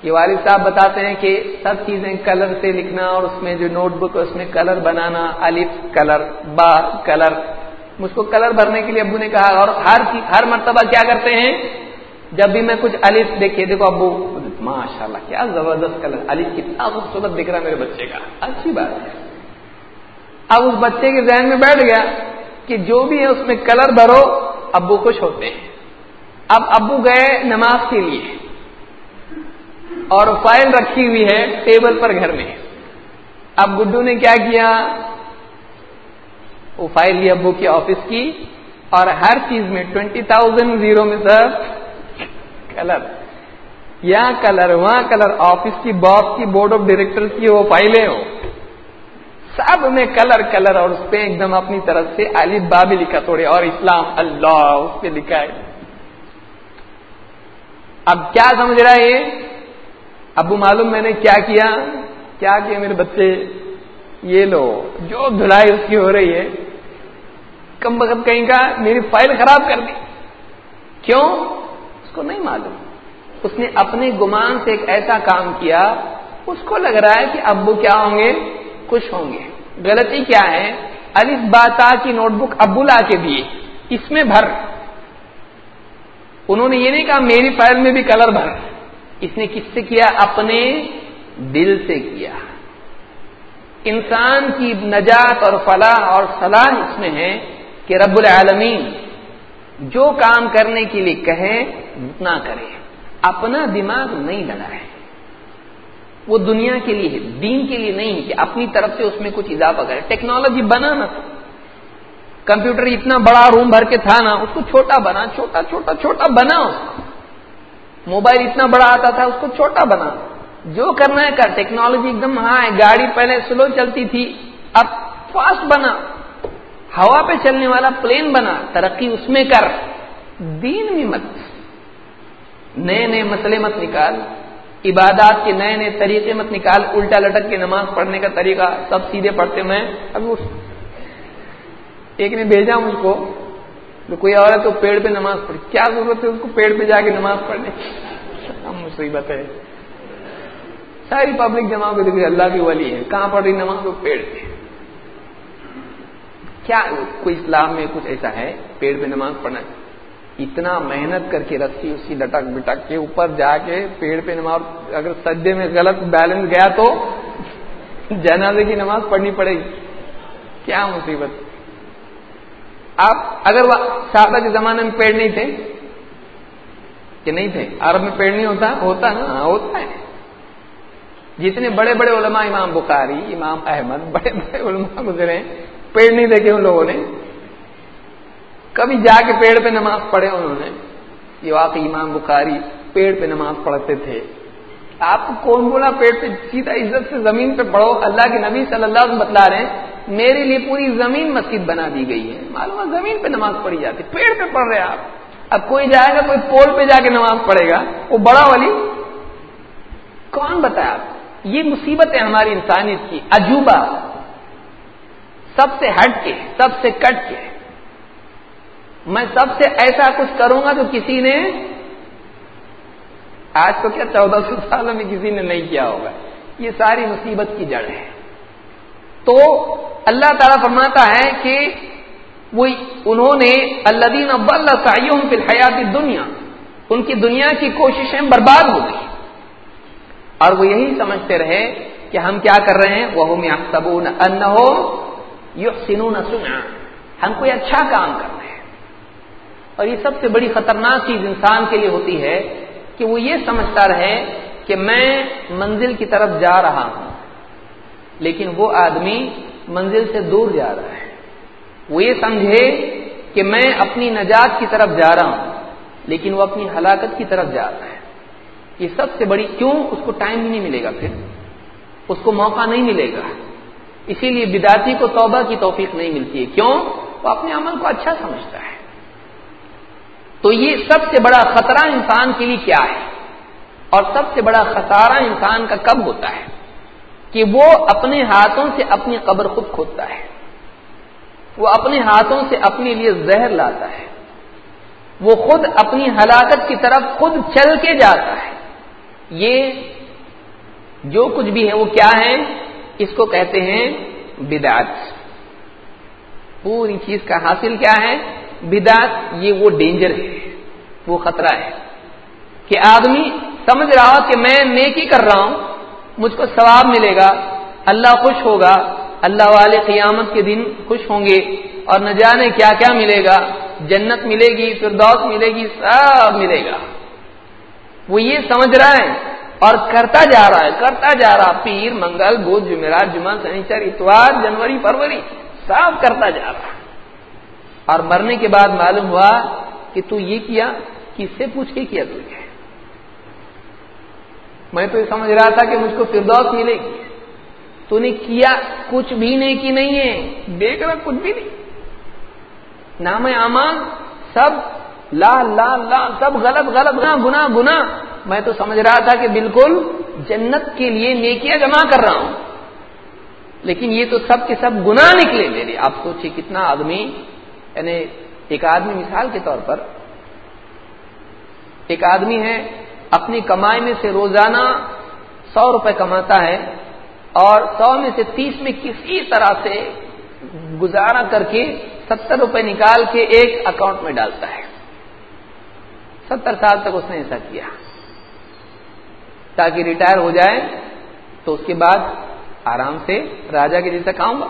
کہ والد صاحب بتاتے ہیں کہ سب چیزیں کلر سے لکھنا اور اس میں جو نوٹ بک ہے، اس میں کلر بنانا الف کلر با کلر مجھ کو کلر بھرنے کے لیے ابو نے کہا، اور ہر ہر مرتبہ کیا کرتے ہیں؟ جب بھی میں کچھ الف دیکھے دیکھو ابو ماشاء اللہ کیا زبردست کلر۔ الف کتنا خوبصورت دکھ رہا میرے بچے کا۔ اچھی بات ہے۔ اب اس بچے کے ذہن میں بیٹھ گیا کہ جو بھی ہے، اس میں کلر بھرو، ابو خوش ہوتے ہیں۔ اب ابو گئے نماز کے لیے، اور فائل رکھی ہوئی ہے ٹیبل پر گھر میں۔ اب گڈو نے کیا کیا؟ وہ فائل لی ابو کی آفس کی اور ہر چیز میں ٹوینٹی تھاؤزینڈ زیرو میں سر کلر یہاں کلر، وہاں کلر، آفس کی باس کی، بورڈ آف ڈائریکٹر کی وہ فائلیں ہو۔ سب میں کلر کلر اور اس پہ ایک دم اپنی طرف سے علی بابی لکھا تھوڑے اور اسلام، اللہ، اس پہ لکھا ہے۔ اب کیا سمجھ رہا ہے یہ؟ ابو معلوم میں نے کیا کیا؟ کیا کیا میرے بچے؟ یہ لو، جو دھلائی اس کی ہو رہی ہے۔ کم وقت کہیں کا میری فائل خراب کر دی۔ کیوں؟ اس کو نہیں معلوم۔ اس نے اپنے گمان سے ایک ایسا کام کیا، اس کو لگ رہا ہے کہ ابو کیا ہوں گے؟ خوش ہوں گے۔ غلطی کیا ہے؟ الف باتا کی نوٹ بک ابو لا کے دیے۔ اس میں بھر۔ انہوں نے یہ نہیں کہا، میری فائل میں بھی کلر بھر۔ اس نے کس سے کیا؟ اپنے دل سے کیا۔ انسان کی نجات اور فلاح اور صلاح اس میں ہے۔ کہ رب العالمین جو کام کرنے کے لیے کہیں، اتنا کرے۔ اپنا دماغ نہیں لڑائے وہ دنیا کے لیے ہے، دین کے لیے نہیں کہ اپنی طرف سے اس میں کچھ اضافہ کرے۔ ٹیکنالوجی بنا نا کمپیوٹر اتنا بڑا روم بھر کے تھا نا، اس کو چھوٹا بنا، چھوٹا چھوٹا چھوٹا بنا موبائل اتنا بڑا آتا تھا، اس کو چھوٹا بنا۔ جو کرنا ہے کر۔ ٹیکنالوجی ایک دم ہاں ہے گاڑی پہلے سلو چلتی تھی، اب فاسٹ بنا۔ ہوا پہ چلنے والا پلین بنا، ترقی اس میں کر۔ دین بھی مت۔ نئے نئے مسئلے مت نکال۔ عبادات کے نئے نئے طریقے مت نکال۔ الٹا لٹک کے نماز پڑھنے کا طریقہ سب سیدھے پڑھتے میں ابھی اس ایک نے بھیجا مجھ کو۔ تو کوئی اور ہے تو پیڑ پہ نماز پڑھ، کیا ضرورت ہے اس کو پیڑ پہ جا کے نماز پڑھنے؟ مصیبت ہے؟ ساری پبلک جمع کو دیکھ اللہ کی ولی ہے کہاں پڑھ رہی نماز وہ پیڑ پہ۔ کیا کوئی اسلام میں کچھ ایسا ہے؟ پیڑ پہ نماز پڑھنا۔ اتنا محنت کر کے رسی اسی لٹک بٹک کے اوپر جا کے پیڑ پہ نماز، اگر سجدے میں غلط بیلنس گیا تو جنازے کی نماز پڑھنی پڑے گی۔ کیا مصیبت؟ آپ اگر صحابہ کے زمانے میں پیڑ نہیں تھے، کہ نہیں تھے؟ عرب میں پیڑ نہیں ہوتا ہوتا نا؟ ہاں، ہوتا ہے۔ جتنے بڑے بڑے علماء امام بخاری، امام احمد، بڑے بڑے علماء گزرے پیڑ نہیں دیکھے ان لوگوں نے۔ کبھی جا کے پیڑ پہ نماز پڑھے انہوں نے۔ یہ واقعی امام بخاری پیڑ پہ نماز پڑھتے تھے۔ آپ کو کون بولا پیڑ پہ سیدھا عزت سے زمین پہ پڑھو، اللہ کے نبی صلی اللہ علیہ بتلا رہے ہیں، میرے لیے پوری زمین مسجد بنا دی گئی ہے۔ معلوم ہے زمین پہ نماز پڑھی جاتی، پیڑ پہ پڑھ رہے آپ۔ اب کوئی جائے گا، کوئی پول پہ جا کے نماز پڑھے گا، وہ بڑا والی کون بتایا آپ یہ مصیبت ہے ہماری انسانیت کی۔ عجوبہ۔ سب سے ہٹ کے، سب سے کٹ کے۔ میں سب سے ایسا کچھ کروں گا تو کسی نے آج تو کیا چودہ سو سالوں میں کسی نے نہیں کیا ہوگا۔ یہ ساری مصیبت کی جڑ ہے۔ تو اللہ تعالیٰ فرماتا ہے کہ وہ انہوں نے اللہ دین اب اللہ فی الحیات دنیا ان کی دنیا کی کوششیں برباد ہو گئی اور وہ یہی سمجھتے رہے کہ ہم کیا کر رہے ہیں؟ وہ سبون ان ہو یو سنون سنا ہم کوئی اچھا کام کر رہے ہیں۔ اور یہ سب سے بڑی خطرناک چیز انسان کے لیے ہوتی ہے کہ وہ یہ سمجھتا رہے کہ میں منزل کی طرف جا رہا ہوں، لیکن وہ آدمی منزل سے دور جا رہا ہے۔ وہ یہ سمجھے کہ میں اپنی نجات کی طرف جا رہا ہوں، لیکن وہ اپنی ہلاکت کی طرف جا رہا ہے۔ یہ سب سے بڑی، کیوں؟ اس کو ٹائم ہی نہیں ملے گا پھر۔ اس کو موقع نہیں ملے گا۔ اسی لیے بداتی کو توبہ کی توفیق نہیں ملتی ہے۔ کیوں؟ وہ اپنے عمل کو اچھا سمجھتا ہے۔ تو یہ سب سے بڑا خطرہ انسان کے لیے کیا ہے؟ اور سب سے بڑا خطارہ انسان کا کب ہوتا ہے؟ کہ وہ اپنے ہاتھوں سے اپنی قبر خود کھودتا ہے۔ وہ اپنے ہاتھوں سے اپنے لیے زہر لاتا ہے۔ وہ خود اپنی ہلاکت کی طرف خود چل کے جاتا ہے۔ یہ جو کچھ بھی ہے، وہ کیا ہے؟ اس کو کہتے ہیں بدعت۔ پوری چیز کا حاصل کیا ہے؟ بدعت، یہ وہ ڈینجر ہے، وہ خطرہ ہے۔ کہ آدمی سمجھ رہا ہو کہ میں نیکی کر رہا ہوں، مجھ کو ثواب ملے گا، اللہ خوش ہوگا، اللہ والے قیامت کے دن خوش ہوں گے اور نہ جانے کیا کیا ملے گا۔ جنت ملے گی، فردوس ملے گی، سب ملے گا۔ وہ یہ سمجھ رہا ہے۔ اور کرتا جا رہا ہے، کرتا جا رہا پیر، منگل، بدھ، جمعرات، جمعہ سنیچر اتوار، جنوری، فروری، سب کرتا جا رہا اور مرنے کے بعد معلوم ہوا کہ تو یہ کیا، کس سے پوچھ کے کیا تو میں تو یہ سمجھ رہا تھا کہ مجھ کو فردوس ملے گی۔ تو نے کیا کچھ بھی نہیں کی نہیں ہے، دیکھ رہا کچھ بھی نہیں۔ نام امان سب لال لال لال سب غلط غلط گنا گنا گنا میں تو سمجھ رہا تھا کہ بالکل جنت کے لیے نیکیاں جمع کر رہا ہوں۔ لیکن یہ تو سب کے سب گنا نکلے میرے۔ آپ سوچیے کتنا آدمی یعنی ایک آدمی مثال کے طور پر، ایک آدمی ہے، اپنی کمائی میں سے روزانہ سو روپے کماتا ہے اور سو میں سے تیس میں کسی طرح سے گزارا کر کے ستر روپے نکال کے ایک اکاؤنٹ میں ڈالتا ہے۔ ستر سال تک اس نے ایسا کیا۔ تاکہ ریٹائر ہو جائے تو اس کے بعد آرام سے راجا کے جیسا کھاؤں گا۔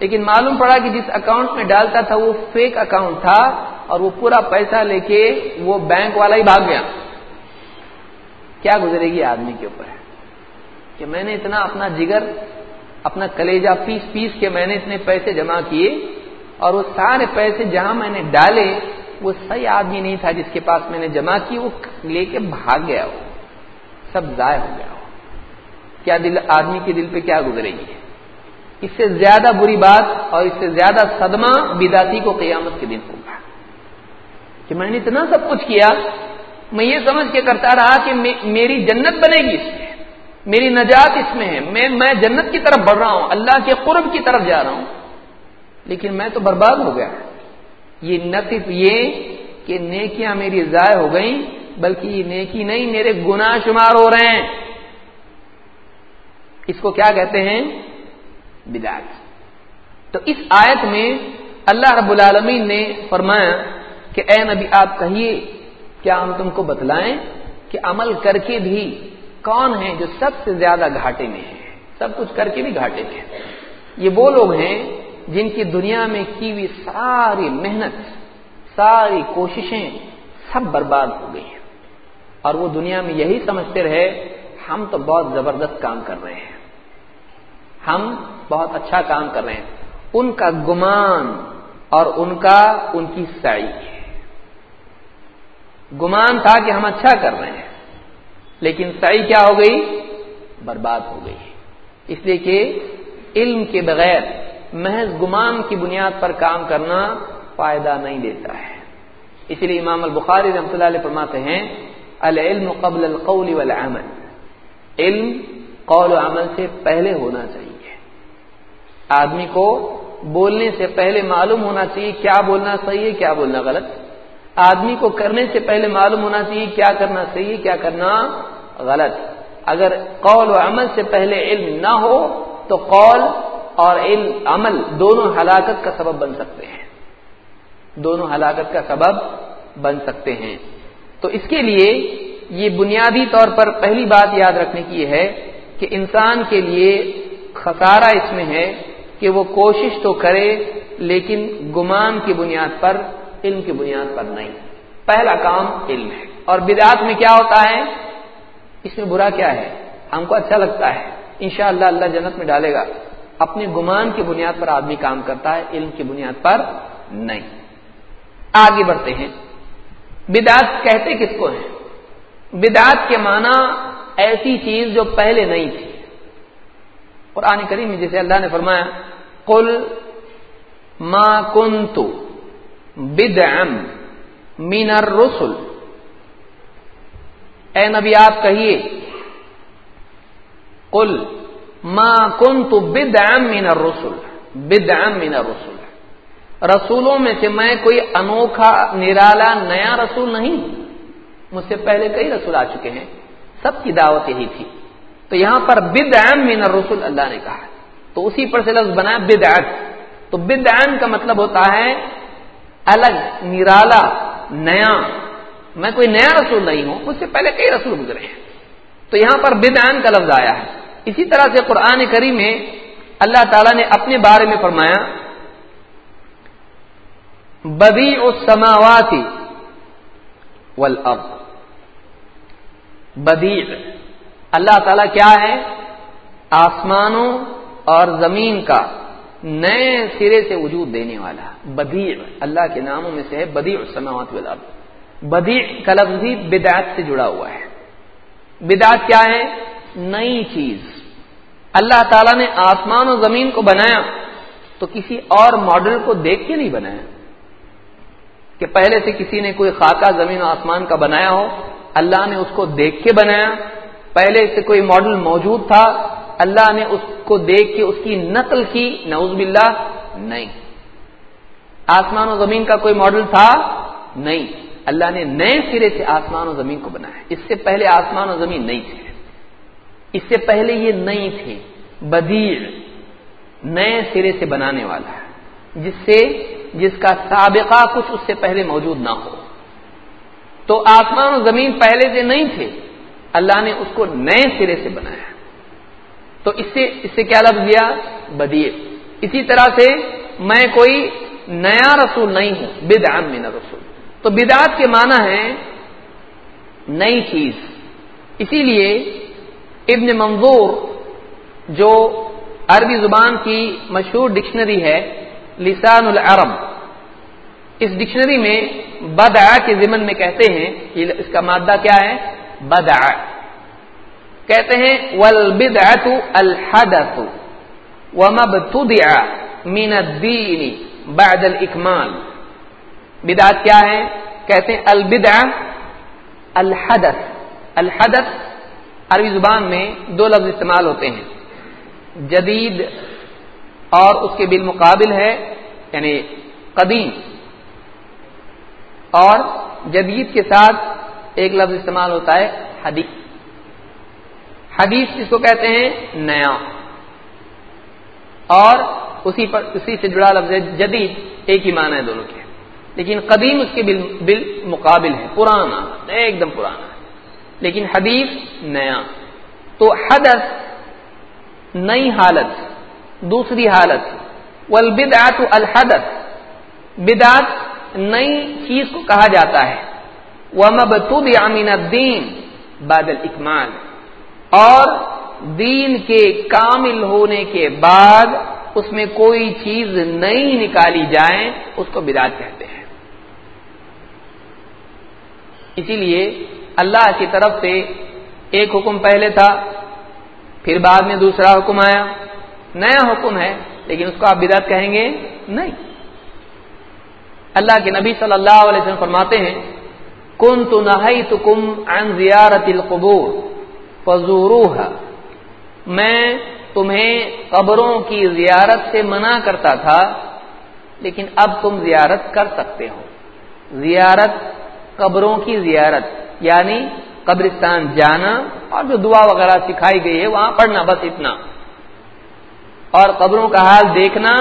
لیکن معلوم پڑا کہ جس اکاؤنٹ میں ڈالتا تھا وہ فیک اکاؤنٹ تھا اور وہ پورا پیسہ لے کے وہ بینک والا ہی بھاگ گیا۔ کیا گزرے گی آدمی کے اوپر؟ کہ میں نے اتنا اپنا جگر، اپنا کلیجا پیس پیس کے میں نے اتنے پیسے جمع کیے اور وہ سارے پیسے جہاں میں نے ڈالے وہ صحیح آدمی نہیں تھا جس کے پاس میں نے جمع کی، وہ لے کے بھاگ گیا وہ۔ سب ضائع ہو گیا کیا دل آدمی کے دل پہ کیا گزرے گی؟ اس سے زیادہ بری بات اور اس سے زیادہ صدمہ بداتی کو قیامت کے دن ہوگا۔ کہ میں نے اتنا سب کچھ کیا، میں یہ سمجھ کے کرتا رہا کہ میری جنت بنے گی اس میں۔ میری نجات اس میں ہے۔ میں میں جنت کی طرف بڑھ رہا ہوں، اللہ کے قرب کی طرف جا رہا ہوں۔ لیکن میں تو برباد ہو گیا۔ یہ نہ صرف یہ کہ نیکیاں میری ضائع ہو گئیں بلکہ یہ نیکی نہیں، میرے گنا شمار ہو رہے ہیں۔ اس کو کیا کہتے ہیں؟ بدعت۔ تو اس آیت میں اللہ رب العالمین نے فرمایا کہ اے نبی، آپ کہیے، کیا ہم تم کو بتلائیں کہ عمل کر کے بھی کون ہیں جو سب سے زیادہ گھاٹے میں ہیں؟ سب کچھ کر کے بھی گھاٹے میں ہیں۔ یہ وہ لوگ ہیں جن کی دنیا میں کی ہوئی ساری محنت، ساری کوششیں سب برباد ہو گئی ہیں۔ اور وہ دنیا میں یہی سمجھتے رہے، ہم تو بہت زبردست کام کر رہے ہیں۔ ہم بہت اچھا کام کر رہے ہیں۔ ان کا گمان اور ان کا، ان کی سعی۔ گمان تھا کہ ہم اچھا کر رہے ہیں، لیکن سعی کیا ہو گئی؟ برباد ہو گئی۔ اس لیے کہ علم کے بغیر، محض گمان کی بنیاد پر کام کرنا فائدہ نہیں دیتا ہے۔ اس لیے امام البخاری رحمۃ اللہ علیہ فرماتے ہیں العلم قبل القول والعمل۔ علم قول و عمل سے پہلے ہونا چاہیے۔ آدمی کو بولنے سے پہلے معلوم ہونا چاہیے کیا بولنا صحیح ہے، کیا بولنا غلط۔ آدمی کو کرنے سے پہلے معلوم ہونا چاہیے کیا کرنا صحیح ہے، کیا کرنا غلط۔ اگر قول و عمل سے پہلے علم نہ ہو تو قول اور علم، عمل دونوں ہلاکت کا سبب بن سکتے ہیں۔ دونوں ہلاکت کا سبب بن سکتے ہیں۔ تو اس کے لیے یہ بنیادی طور پر پہلی بات یاد رکھنے کی ہے کہ انسان کے لیے خسارہ اس میں ہے کہ وہ کوشش تو کرے لیکن گمان کی بنیاد پر، علم کی بنیاد پر نہیں۔ پہلا کام علم ہے۔ اور بدعات میں کیا ہوتا ہے؟ اس میں برا کیا ہے؟ ہم کو اچھا لگتا ہے۔ انشاءاللہ اللہ اللہ جنت میں ڈالے گا۔ اپنے گمان کی بنیاد پر آدمی کام کرتا ہے، علم کی بنیاد پر نہیں۔ آگے بڑھتے ہیں۔ بدعت کہتے کس کو ہیں؟ بدعت کے معنی ایسی چیز جو پہلے نہیں تھی۔ قرآن کریم میں جیسے اللہ نے فرمایا کل ما کنت بدعم من الرسل۔ اے نبی، آپ کہیے کل ما کنت بدعم من الرسل۔ بدعم من الرسل۔ رسولوں میں سے میں کوئی انوکھا نرالا نیا رسول نہیں مجھ سے پہلے کئی رسول آ چکے ہیں، سب کی دعوت یہی تھی۔ تو یہاں پر بد من الرسل، اللہ نے کہا۔ تو اسی پر سے لفظ بنا بد تو بد کا مطلب ہوتا ہے الگ، نرالا، نیا۔ میں کوئی نیا رسول نہیں ہوں، مجھ سے پہلے کئی رسول گزرے ہیں۔ تو یہاں پر بد کا لفظ آیا ہے۔ اسی طرح سے قرآن کریم میں اللہ تعالی نے اپنے بارے میں فرمایا بدی السماواتی والارض۔ بدیع۔ اللہ تعالیٰ کیا ہے؟ آسمانوں اور زمین کا نئے سرے سے وجود دینے والا بدیع۔ اللہ کے ناموں میں سے ہے بدیع السماوات والارض۔ بدیع کا لفظ بھی بدعت سے جڑا ہوا ہے۔ بدعت کیا ہے؟ نئی چیز۔ اللہ تعالیٰ نے آسمان و زمین کو بنایا تو کسی اور ماڈل کو دیکھ کے نہیں بنایا۔ کہ پہلے سے کسی نے کوئی خاکہ زمین و آسمان کا بنایا ہو، اللہ نے اس کو دیکھ کے بنایا۔ پہلے سے کوئی ماڈل موجود تھا، اللہ نے اس کو دیکھ کے اس کی نقل کی۔ نعوذ باللہ، نہیں۔ آسمان و زمین کا کوئی ماڈل تھا، نہیں۔ اللہ نے نئے سرے سے آسمان و زمین کو بنایا۔ اس سے پہلے آسمان و زمین نہیں تھے۔ اس سے پہلے یہ نہیں تھے۔ بدیر نئے سرے سے بنانے والا ہے۔ جس سے جس کا سابقہ کچھ اس سے پہلے موجود نہ ہو۔ تو آسمان و زمین پہلے سے نہیں تھے، اللہ نے اس کو نئے سرے سے بنایا۔ تو اس سے اس سے کیا لفظ دیا؟ بدیر اسی طرح سے میں کوئی نیا رسول نہیں ہوں بد من رسول تو بدعت کے معنی ہے نئی چیز۔ اسی لیے ابن منظور، جو عربی زبان کی مشہور ڈکشنری ہے لسان العرب۔ اس ڈکشنری میں بدع کے ضمن میں کہتے ہیں اس کا مادہ کیا ہے؟ بدع۔ کہتے ہیں والبدعت الحدث ومبتدع من الدین بعد الاکمال بدعت کیا ہے؟ کہتے ہیں، البدع الحدث۔ الحدث عربی زبان میں دو لفظ استعمال ہوتے ہیں۔ جدید اور اس کے بالمقابل ہے یعنی قدیم۔ اور جدید کے ساتھ ایک لفظ استعمال ہوتا ہے، حدیث۔ حدیث جس کو کہتے ہیں، نیا۔ اور اسی پر، اسی سے جڑا لفظ ہے، جدید۔ ایک ہی معنی ہے دونوں کے۔ لیکن قدیم اس کے بالمقابل ہے، پرانا، ایک دم پرانا لیکن حدیث، نیا۔ تو حدث، نئی حالت۔ دوسری حالت۔ والبدعت الحدث۔ بدعت نئی چیز کو کہا جاتا ہے۔ وہ مبتوب امین الدین بادل اکمال اور دین کے کامل ہونے کے بعد اس میں کوئی چیز نئی نکالی جائے، اس کو بدعت کہتے ہیں۔ اسی لیے اللہ کی طرف سے ایک حکم پہلے تھا، پھر بعد میں دوسرا حکم آیا۔ نیا حکم ہے، لیکن اس کو آپ بدعت کہیں گے نہیں۔ اللہ کے نبی صلی اللہ علیہ وسلم فرماتے ہیں کن تو تو کم ان زیارت القبور فضور میں تمہیں قبروں کی زیارت سے منع کرتا تھا، لیکن اب تم زیارت کر سکتے ہو۔ زیارت، قبروں کی زیارت یعنی قبرستان جانا اور جو دعا وغیرہ سکھائی گئی ہے، وہاں پڑھنا، بس اتنا۔ اور قبروں کا حال دیکھنا،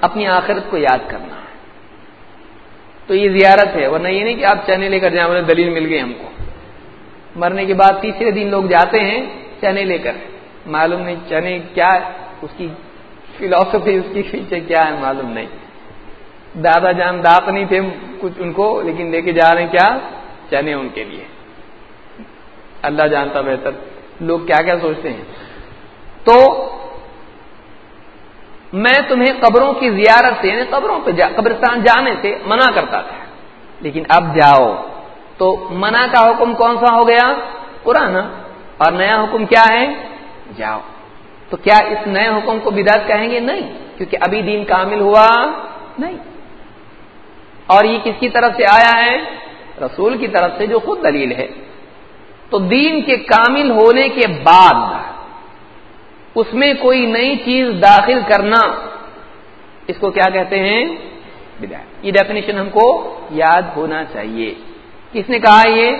اپنی آخرت کو یاد کرنا۔ تو یہ زیارت ہے، ورنہ یہ نہیں کہ آپ چنے لے کر جائیں بولے دلیل مل گئی ہم کو۔ مرنے کے بعد تیسرے دن لوگ جاتے ہیں، چنے لے کر۔ معلوم نہیں چنے کیا اس کی فلاسفی اس کی پیچھے کیا ہے، معلوم نہیں۔ دادا جان داپ نہیں تھے کچھ ان کو، لیکن لے کے جا رہے ہیں کیا؟ چنے ان کے لیے۔ اللہ جانتا بہتر۔ لوگ کیا کیا سوچتے ہیں؟ تو میں تمہیں قبروں کی زیارت سے یعنی قبروں پہ جا، قبرستان جانے سے منع کرتا تھا۔ لیکن اب جاؤ۔ تو منع کا حکم کون سا ہو گیا؟ پرانا اور نیا حکم کیا ہے؟ جاؤ۔ تو کیا اس نئے حکم کو بدعت کہیں گے؟ نہیں، کیونکہ ابھی دین کامل ہوا نہیں۔ اور یہ کس کی طرف سے آیا ہے؟ رسول کی طرف سے، جو خود دلیل ہے۔ تو دین کے کامل ہونے کے بعد۔ اس میں کوئی نئی چیز داخل کرنا، اس کو کیا کہتے ہیں؟ یہ ڈیفینیشن ہم کو یاد ہونا چاہیے۔ کس نے کہا یہ؟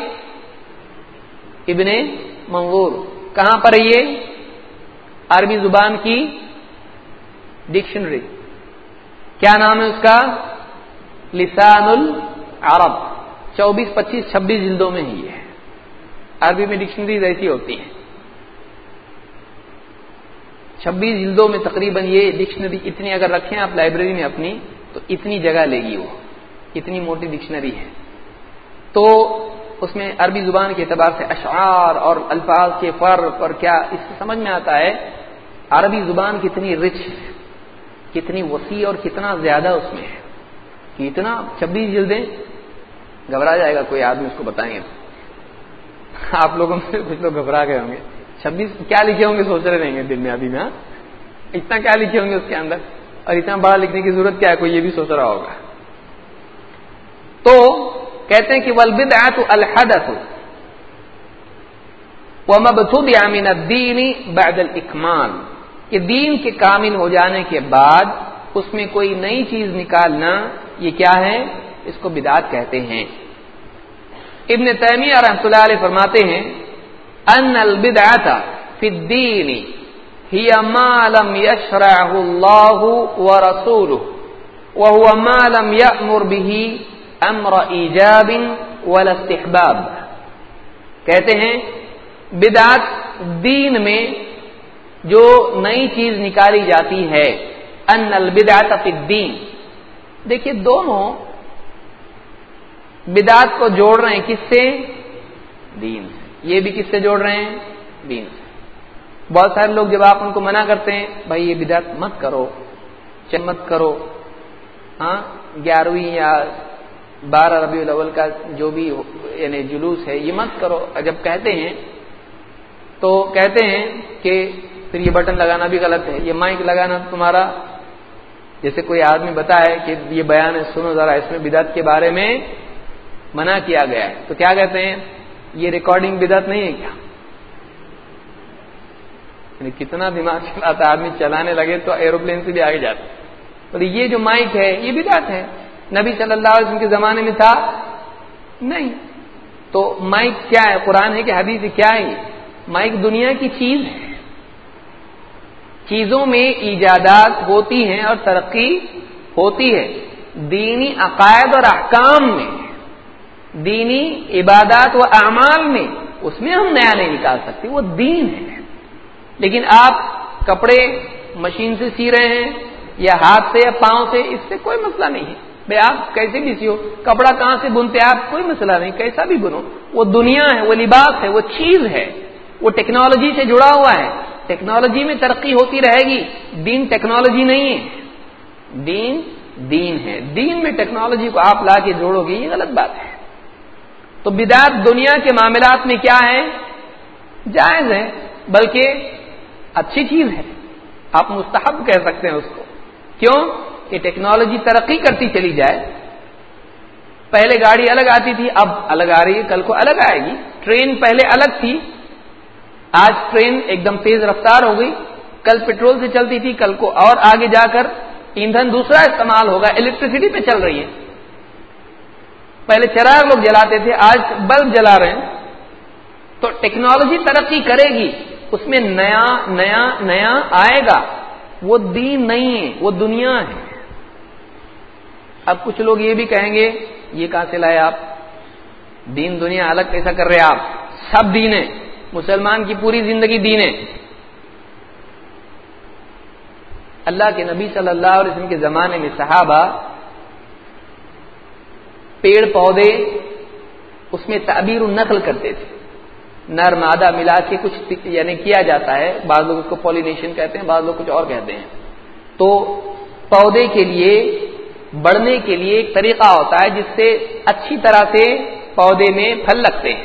ابن منگور کہاں پر یہ؟ عربی زبان کی ڈکشنری کیا نام ہے اس کا؟ لسان العرب چوبیس، پچیس، چھبیس جلدوں میں ہی ہے۔ عربی میں ڈکشنریز ایسی ہوتی ہیں۔ چھبیس جلدوں میں تقریباً یہ ڈکشنری اتنی اگر رکھیں آپ لائبریری میں اپنی، تو اتنی جگہ لے گی وہ۔ اتنی موٹی ڈکشنری ہے۔ تو اس میں عربی زبان کے اعتبار سے اشعار اور الفاظ کے فرق اور کیا، اس سے سمجھ میں آتا ہے عربی زبان کتنی رچ کتنی وسیع اور کتنا زیادہ اس میں ہے۔ اتنا چھبیس جلدیں۔ گھبرا جائے گا کوئی آدمی اس کو بتائیں۔ گے آپ لوگوں میں کچھ لوگ گھبرا گئے ہوں گے۔ چھبیس کیا لکھے ہوں گے سوچ رہے رہیں گے دل میں ابھی میں؟ اتنا کیا لکھے ہوں گے اس کے اندر؟ اور اتنا بڑا لکھنے کی ضرورت کیا ہے؟ کوئی یہ بھی سوچ رہا ہوگا۔ تو کہتے ہیں کہ ولبد تو الحدت امین دینی بعد الاکمال کہ دین کے کامل ہو جانے کے بعد اس میں کوئی نئی چیز نکالنا یہ کیا ہے؟ اس کو بدعت کہتے ہیں۔ ابن تیمیہ رحمۃ اللہ علیہ فرماتے ہیں ان البدعت فی الدین ہی ما لم يشرعه الله ورسوله وهو ما لم يأمر به امر ایجاب ولا استحباب۔ کہتے ہیں، بدعت دین میں جو نئی چیز نکالی جاتی ہے ان البدعت فی الدین دیکھیے، دونوں بدعت کو جوڑ رہے ہیں، کس سے؟ دین سے۔ یہ بھی کس سے جوڑ رہے ہیں؟ دین سے۔ بہت سارے لوگ جب آپ ان کو منع کرتے ہیں، بھائی یہ بدعت مت کرو چمت کرو۔ ہاں گیارہویں یا بارہ ربیع الاول کا جو بھی یعنی جلوس ہے، یہ مت کرو۔ جب کہتے ہیں، تو کہتے ہیں کہ پھر یہ بٹن لگانا بھی غلط ہے، یہ مائک لگانا تمہارا۔ جیسے کوئی آدمی بتائے کہ یہ بیان ہے، سنو ذرا، اس میں بدعت کے بارے میں منع کیا گیا ہے۔ تو کیا کہتے ہیں؟ یہ ریکارڈنگ بدعت نہیں ہے کیا؟ یعنی کتنا دماغ چلاتا آدمی چلانے لگے تو ایروپلین سے بھی آگے جاتا اور یہ جو مائک ہے، یہ بدعت ہے۔ نبی صلی اللہ علیہ وسلم کے زمانے میں تھا؟ نہیں۔ تو مائک کیا ہے؟ قرآن ہے کہ حدیث کیا ہے؟ مائک دنیا کی چیز ہے۔ چیزوں میں ایجادات ہوتی ہیں اور ترقی ہوتی ہے۔ دینی عقائد اور احکام میں۔ دینی عبادات و اعمال میں، اس میں ہم نیا نہیں نکال سکتے، وہ دین ہے۔ لیکن آپ کپڑے مشین سے سی رہے ہیں، یا ہاتھ سے یا پاؤں سے، اس سے کوئی مسئلہ نہیں ہے۔ بھائی آپ کیسے بھی سی ہو کپڑا کہاں سے بنتے آپ کوئی مسئلہ نہیں، کیسا بھی بنو۔ وہ دنیا ہے، وہ لباس ہے، وہ چیز ہے۔ وہ ٹیکنالوجی سے جڑا ہوا ہے۔ ٹیکنالوجی میں ترقی ہوتی رہے گی۔ دین ٹیکنالوجی نہیں ہے۔ دین دین ہے۔ دین میں ٹیکنالوجی کو آپ لا کے جوڑو گے، یہ غلط بات ہے۔ تو بدعت دنیا کے معاملات میں کیا ہے؟ جائز ہے، بلکہ اچھی چیز ہے۔ آپ مستحب کہہ سکتے ہیں اس کو۔ کیوں؟ کہ ٹیکنالوجی ترقی کرتی چلی جائے۔ پہلے گاڑی الگ آتی تھی، اب الگ آ رہی ہے، کل کو الگ آئے گی۔ ٹرین پہلے الگ تھی۔ آج ٹرین ایک دم تیز رفتار ہو گئی۔ کل پیٹرول سے چلتی تھی، کل کو اور آگے جا کر ایندھن دوسرا استعمال ہوگا الیکٹریسٹی پہ چل رہی ہے۔ پہلے چراغ لوگ جلاتے تھے، آج بلب جلا رہے ہیں۔ تو ٹیکنالوجی ترقی کرے گی، اس میں نیا نیا نیا آئے گا۔ وہ دین نہیں ہے، وہ دنیا ہے۔ اب کچھ لوگ یہ بھی کہیں گے، یہ کہاں سے لائے آپ؟ دین دنیا الگ کیسا کر رہے آپ۔ سب دین ہے مسلمان کی پوری زندگی دین ہے۔ اللہ کے نبی صلی اللہ علیہ وسلم کے زمانے میں صحابہ پیڑ پودے اس میں تعبیر النقل کرتے تھے۔ نر مادہ ملا کے کچھ یعنی کیا جاتا ہے، بعض لوگ اس کو پالینیشن کہتے ہیں، بعض لوگ کچھ اور کہتے ہیں۔ تو پودے کے لیے، بڑھنے کے لیے ایک طریقہ ہوتا ہے جس سے اچھی طرح سے پودے میں پھل لگتے ہیں۔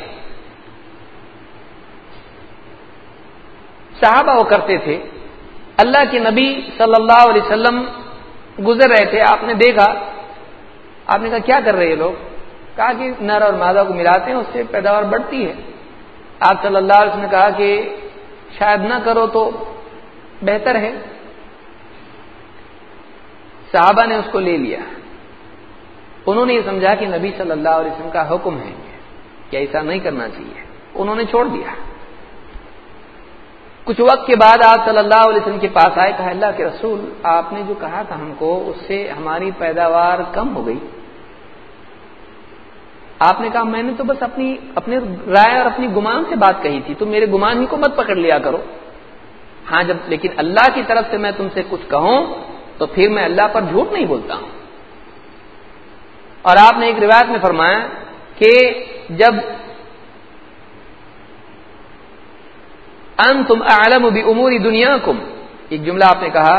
صحابہ وہ کرتے تھے۔ اللہ کے نبی صلی اللہ علیہ وسلم گزر رہے تھے، آپ نے دیکھا آپ نے کہا کیا کر رہے ہیں لوگ؟ کہا کہ نر اور مادہ کو ملاتے ہیں، اس سے پیداوار بڑھتی ہے۔ آپ صلی اللہ علیہ وسلم نے کہا کہ شاید نہ کرو تو بہتر ہے۔ صحابہ نے اس کو لے لیا۔ انہوں نے یہ سمجھا کہ نبی صلی اللہ علیہ وسلم کا حکم ہے کہ ایسا نہیں کرنا چاہیے۔ انہوں نے چھوڑ دیا۔ کچھ وقت کے بعد آپ صلی اللہ علیہ وسلم کے پاس آئے، کہا اللہ کے رسول، آپ نے جو کہا تھا ہم کو، اس سے ہماری پیداوار کم ہو گئی۔ آپ نے کہا، میں نے تو بس اپنی اپنے رائے اور اپنی گمان سے بات کہی تھی، تو میرے گمان ہی کو مت پکڑ لیا کرو۔ ہاں جب لیکن اللہ کی طرف سے میں تم سے کچھ کہوں، تو پھر میں اللہ پر جھوٹ نہیں بولتا۔ ہوں اور آپ نے ایک روایت میں فرمایا کہ جب ان تم عالم بھی عموری دنیا کم ایک جملہ آپ نے کہا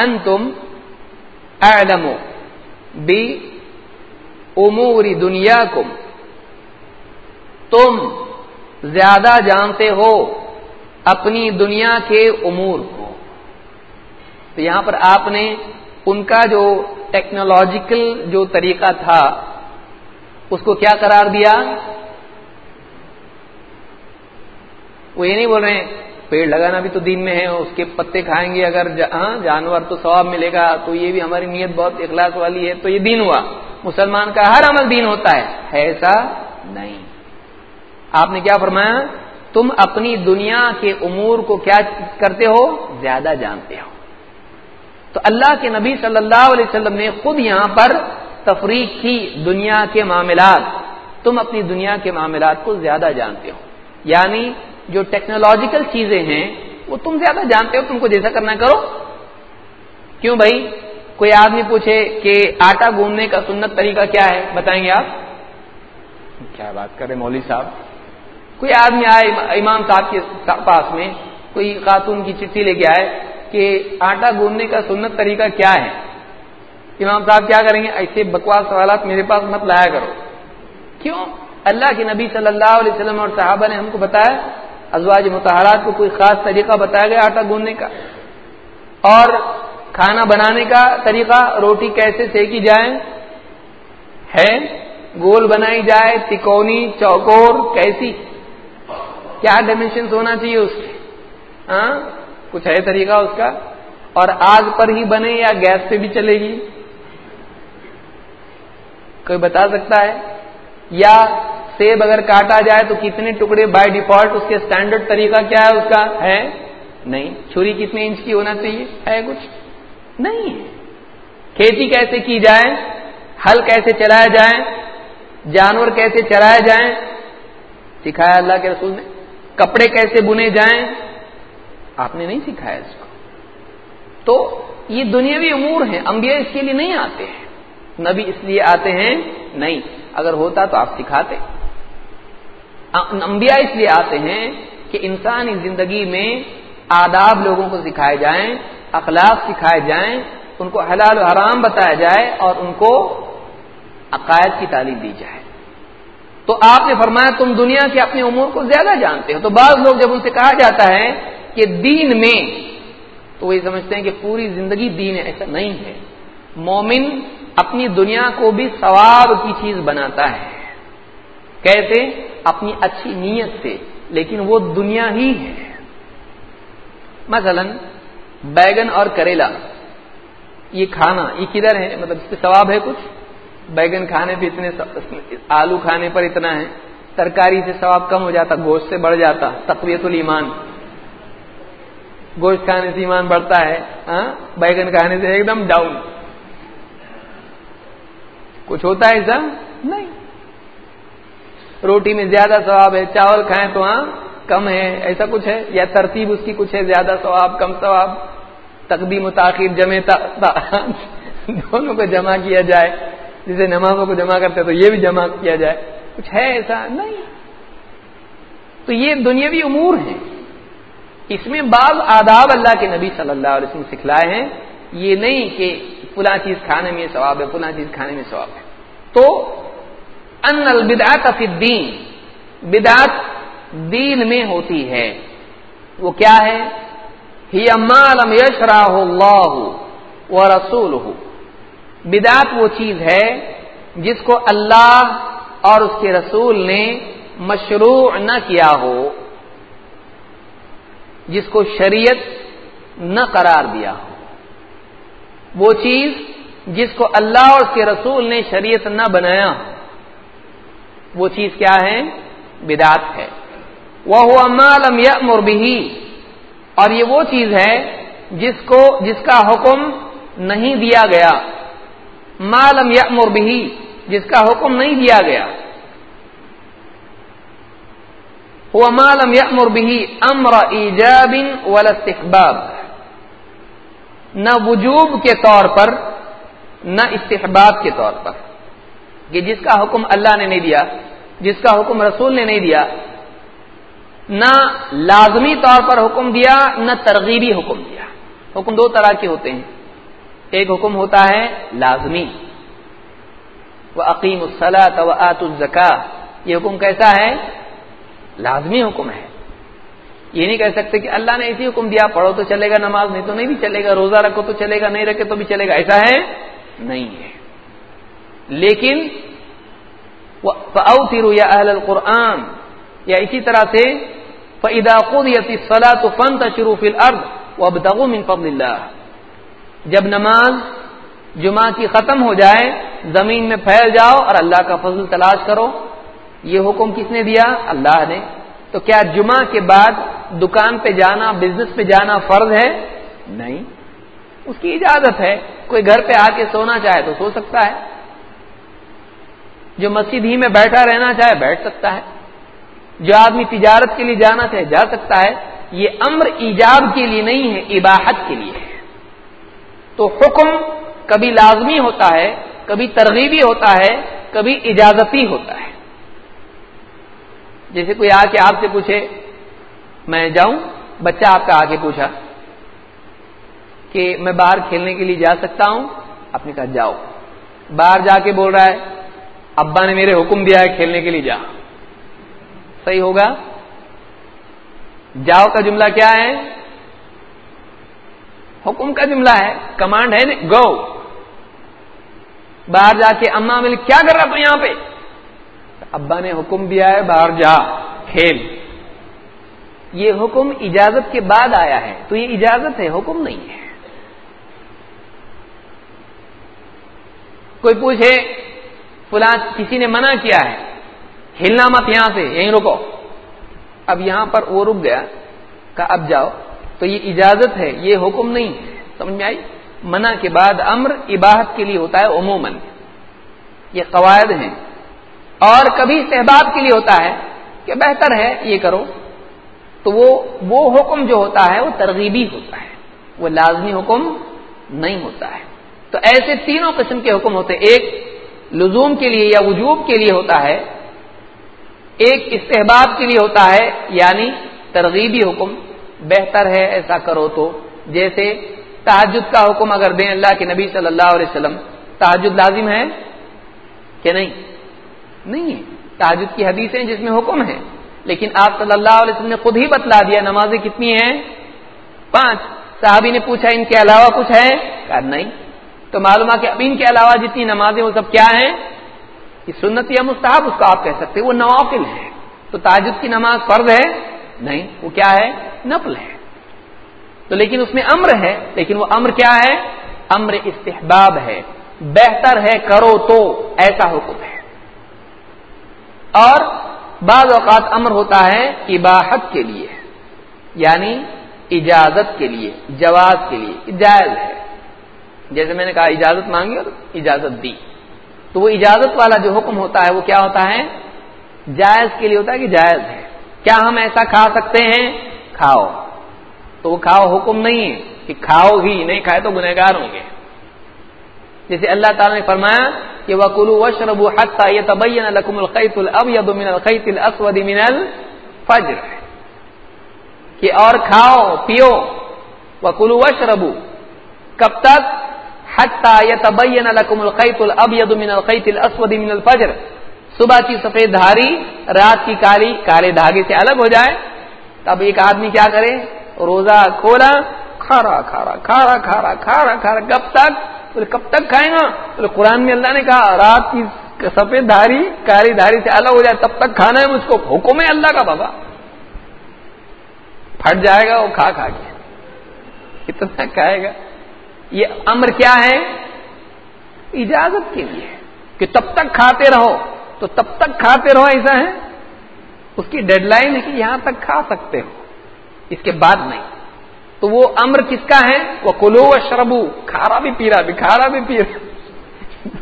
ان تم عالم بھی اموری دنیا کم تم زیادہ جانتے ہو اپنی دنیا کے امور کو۔ تو یہاں پر آپ نے ان کا جو ٹیکنالوجیکل جو طریقہ تھا، اس کو کیا قرار دیا؟ وہ یہ نہیں بول رہے ہیں، پیڑ لگانا بھی تو دین میں ہے، اس کے پتے کھائیں گے اگر ہاں جانور تو ثواب ملے گا، تو یہ بھی ہماری نیت بہت اخلاص والی ہے، تو یہ دین ہوا۔ مسلمان کا ہر عمل دین ہوتا ہے۔ ایسا نہیں۔ آپ نے کیا فرمایا؟ تم اپنی دنیا کے امور کو کیا کرتے ہو؟ زیادہ جانتے ہو۔ تو اللہ کے نبی صلی اللہ علیہ وسلم نے خود یہاں پر تفریق کی دنیا کے معاملات۔ تم اپنی دنیا کے معاملات کو زیادہ جانتے ہو۔ یعنی جو ٹیکنالوجیکل چیزیں ہیں، وہ تم زیادہ جانتے ہو، تم کو جیسا کرنا کرو۔ کیوں بھائی؟ کوئی آدمی پوچھے کہ آٹا گوندنے کا سنت طریقہ کیا ہے؟ بتائیں گے آپ؟ کیا بات کرے مولوی صاحب؟ کوئی آدمی آئے امام صاحب کے پاس میں کوئی خاتون کی چٹھی لے کے آئے کہ آٹا گوندنے کا سنت طریقہ کیا ہے؟ امام صاحب کیا کریں گے؟ ایسے بکواس سوالات میرے پاس مت لایا کرو۔ کیوں؟ اللہ کے نبی صلی اللہ علیہ وسلم اور صحابہ نے ہم کو بتایا ازواج متحرات کو کوئی خاص طریقہ بتایا گیا آٹا گوندنے کا۔ اور کھانا بنانے کا طریقہ روٹی کیسے سیکی جائے؟ ہے، گول بنائی جائے، تکونی، چوکور، کیسی؟ کیا ڈائمینشن ہونا چاہیے اس کے؟ ہاں کچھ ہے طریقہ اس کا؟ اور آگ پر ہی بنے یا گیس پہ بھی چلے گی؟ کوئی بتا سکتا ہے؟ یا سیب اگر کاٹا جائے تو کتنے ٹکڑے بائی ڈیفالٹ اس کے اسٹینڈرڈ طریقہ کیا ہے اس کا؟ ہے، نہیں، چھری کتنے انچ کی ہونا چاہیے؟ ہے کچھ؟ نہیں۔ کھیتی کیسے کی جائے، ہل کیسے چلایا جائے، جانور کیسے چلایا جائیں سکھایا اللہ کے رسول نے؟ کپڑے کیسے بنے جائیں؟ آپ نے نہیں سکھایا اس کو۔ تو یہ دنیاوی امور ہیں، انبیاء اس کے لیے نہیں آتے ہیں۔ نبی اس لیے آتے ہیں، نہیں۔ اگر ہوتا تو آپ سکھاتے۔ انبیاء اس لیے آتے ہیں کہ انسانی زندگی میں آداب لوگوں کو سکھائے جائیں اخلاق سکھائے جائیں، ان کو حلال و حرام بتایا جائے اور ان کو عقائد کی تعلیم دی جائے۔ تو آپ نے فرمایا تم دنیا کے اپنے امور کو زیادہ جانتے ہو۔ تو بعض لوگ جب ان سے کہا جاتا ہے کہ دین میں، تو وہ یہ سمجھتے ہیں کہ پوری زندگی دین ہے، ایسا نہیں ہے۔ مومن اپنی دنیا کو بھی ثواب کی چیز بناتا ہے۔ کیسے اپنی اچھی نیت سے، لیکن وہ دنیا ہی ہے۔ مثلا بیگن اور کریلا۔ یہ کھانا، یہ کدھر ہے؟ مطلب اس پہ ثواب ہے کچھ؟ بیگن کھانے پہ اتنے آلو کھانے پر اتنا ہے۔ ترکاری سے ثواب کم ہو جاتا، گوشت سے بڑھ جاتا، تقویت الایمان۔ گوشت کھانے سے ایمان بڑھتا ہے ہاں؟ بیگن کھانے سے ایک دم ڈاؤن کچھ ہوتا ہے ایسا؟ نہیں۔ روٹی میں زیادہ ثواب ہے، چاول کھائیں تو ہاں؟ کم ہے، ایسا کچھ ہے؟ یا ترتیب اس کی کچھ ہے، زیادہ ثواب، کم ثواب؟ تقدیم و تاخیر، جمع دونوں کو جمع کیا جائے۔ جسے نمازوں کو جمع کرتے تو یہ بھی جمع کیا جائے۔ کچھ ہے ایسا؟ نہیں۔ تو یہ دنیاوی امور ہیں۔ اس میں بعض آداب اللہ کے نبی صلی اللہ علیہ وسلم سکھلائے ہیں۔ یہ نہیں کہ فلاں چیز کھانے میں ثواب ہے، فلاں چیز کھانے میں ثواب ہے۔ تو ان البدعت فی الدین، بدعت دین میں ہوتی ہے۔ وہ کیا ہے؟ ہی لم یشرح اللہ و رسول بدعت وہ چیز ہے جس کو اللہ اور اس کے رسول نے مشروع نہ کیا ہو، جس کو شریعت نہ قرار دیا ہو۔ وہ چیز جس کو اللہ اور اس کے رسول نے شریعت نہ بنایا ہو۔ وہ چیز کیا ہے؟ بدات ہے۔ وہ مالم یا مربی اور یہ وہ چیز ہے جس کو، جس کا حکم نہیں دیا گیا۔ مالم یا مربی جس کا حکم نہیں دیا گیا۔ وہ مالم یا مربی امر ایجاب استحباب۔ نہ وجوب کے طور پر، نہ استحباب کے طور پر۔ کہ جس کا حکم اللہ نے نہیں دیا، جس کا حکم رسول نے نہیں دیا نہ لازمی طور پر حکم دیا، نہ ترغیبی حکم دیا۔ حکم دو طرح کے ہوتے ہیں۔ ایک حکم ہوتا ہے لازمی۔ وہ عقیم الصلاح و آت الزکا یہ حکم کیسا ہے؟ لازمی حکم ہے۔ یہ نہیں کہہ سکتے کہ اللہ نے ایسی حکم دیا، پڑھو تو چلے گا نماز، نہیں تو نہیں بھی چلے گا، روزہ رکھو تو چلے گا، نہیں رکھے تو بھی چلے گا۔ ایسا ہے؟ نہیں ہے۔ لیکن یا اہل القرآن، یا اسی طرح سے فعدا قدیتی صلاح تو فن تشروف الرد و اب من فضل اللہ جب نماز جمعہ کی ختم ہو جائے، زمین میں پھیل جاؤ اور اللہ کا فضل تلاش کرو، یہ حکم کس نے دیا؟ اللہ نے۔ تو کیا جمعہ کے بعد دکان پہ جانا بزنس پہ جانا فرض ہے؟ نہیں۔ اس کی اجازت ہے۔ کوئی گھر پہ آ کے سونا چاہے تو سو سکتا ہے۔ جو مسجد ہی میں بیٹھا رہنا چاہے بیٹھ سکتا ہے۔ جو آدمی تجارت کے لیے جانا چاہے، جا سکتا ہے، یہ امر ایجاب کے لیے نہیں ہے، اباحت کے لیے ہے۔ تو حکم کبھی لازمی ہوتا ہے، کبھی ترغیبی ہوتا ہے، کبھی اجازتی ہوتا ہے۔ جیسے کوئی آ کے آپ سے پوچھے، میں جاؤں؟ بچہ آپ کا آ کے پوچھا کہ میں باہر کھیلنے کے لیے جا سکتا ہوں؟ آپ نے کہا، جاؤ۔ باہر جا کے بول رہا ہے، ابا نے میرے حکم دیا ہے کھیلنے کے لیے جا۔ صحیح ہوگا؟ جاؤ کا جملہ کیا ہے؟ حکم کا جملہ ہے کمانڈ ہے گو باہر جا کے اما مل کیا کر رہا تو یہاں پہ؟ ابا نے حکم دیا ہے، باہر جا، کھیل. یہ حکم اجازت کے بعد آیا ہے، تو یہ اجازت ہے، حکم نہیں ہے. کوئی پوچھے، فلاں کسی نے منع کیا ہے؟ ہلنا مت یہاں سے، یہیں رکو۔ اب یہاں پر وہ رک گیا کہ اب جاؤ۔ تو یہ اجازت ہے، یہ حکم نہیں ہے۔ سمجھ میں آئی؟ منع کے بعد امر اباہت کے لیے ہوتا ہے عموماً۔ یہ قواعد ہیں۔ اور کبھی استحباب کے لیے ہوتا ہے کہ بہتر ہے یہ کرو۔ تو وہ وہ حکم جو ہوتا ہے وہ ترغیبی ہوتا ہے۔ وہ لازمی حکم نہیں ہوتا ہے۔ تو ایسے تینوں قسم کے حکم ہوتے ایک لزوم کے لیے یا وجوب کے لیے ہوتا ہے۔ ایک استحباب کے لیے ہوتا ہے یعنی ترغیبی حکم، بہتر ہے ایسا کرو تو۔ جیسے تحجد کا حکم اگر دیں اللہ کے نبی صلی اللہ علیہ وسلم تحجد لازم ہے کہ نہیں؟ نہیں ہے۔ تحجد کی حدیثیں جس میں حکم ہے لیکن آپ صلی اللہ علیہ وسلم نے خود ہی بتلا دیا، نمازیں کتنی ہیں؟ پانچ۔ صحابی نے پوچھا، ان کے علاوہ کچھ ہے؟ کہا، نہیں۔ تو معلوم کہ اب ان کے علاوہ جتنی نمازیں وہ سب کیا ہیں؟ سنت یا مستحب اس کو آپ کہہ سکتے وہ نوافل ہے تو تاجد کی نماز فرض ہے؟ نہیں، وہ کیا ہے؟ نفل ہے۔ تو لیکن اس میں امر ہے، لیکن وہ امر کیا ہے؟ امر استحباب ہے۔ بہتر ہے کرو تو، ایسا حکم ہے۔ اور بعض اوقات امر ہوتا ہے اباحت کے لیے یعنی اجازت کے لیے، جواز کے لیے، جائز ہے۔ جیسے میں نے کہا، اجازت مانگی اور اجازت دی۔ تو وہ اجازت والا جو حکم ہوتا ہے وہ کیا ہوتا ہے؟ جائز کے لیے ہوتا ہے کہ جائز ہے۔ کیا ہم ایسا کھا سکتے ہیں؟ کھاؤ۔ تو وہ کھاؤ حکم نہیں ہے کہ کھاؤ ہی، نہیں کھائے تو گنہگار ہوں گے۔ جیسے اللہ تعالیٰ نے فرمایا کہ وہ کلو وشرب حت یہ تبین القم القیت الب من القیت الاسود من الفجر۔ کہ اور کھاؤ، پیو۔ وہ کلو وشربو کب تک؟ حتى يتبين لكم الابيض من الاسود من الفجر. صبح کی سفید دھاری، رات کی کالی، کالے دھاگے سے الگ ہو جائے تب ایک آدمی کیا کرے؟ روزہ کھولا، کھارا کھارا کھارا کھارا کھارا کھارا، کب تک؟ کب تک کھائے گا؟ قرآن میں اللہ نے کہا، رات کی سفید دھاری، کالی دھاری سے الگ ہو جائے، تب تک کھانا ہے مجھ کو۔ حکم ہے اللہ کا بابا۔ پھٹ جائے گا، وہ کھا کھا کے۔ کتنا کھائے گا؟ یہ امر کیا ہے؟ اجازت کے لیے کہ تب تک کھاتے رہو۔ تو تب تک کھاتے رہو ایسا ہے؟ اس کی ڈیڈ لائن ہے کہ یہاں تک کھا سکتے ہو۔ اس کے بعد نہیں۔ تو وہ امر کس کا ہے؟ وہ کلو و شربو کھارا بھی پی رہا بھی کھارا بھی پی رہا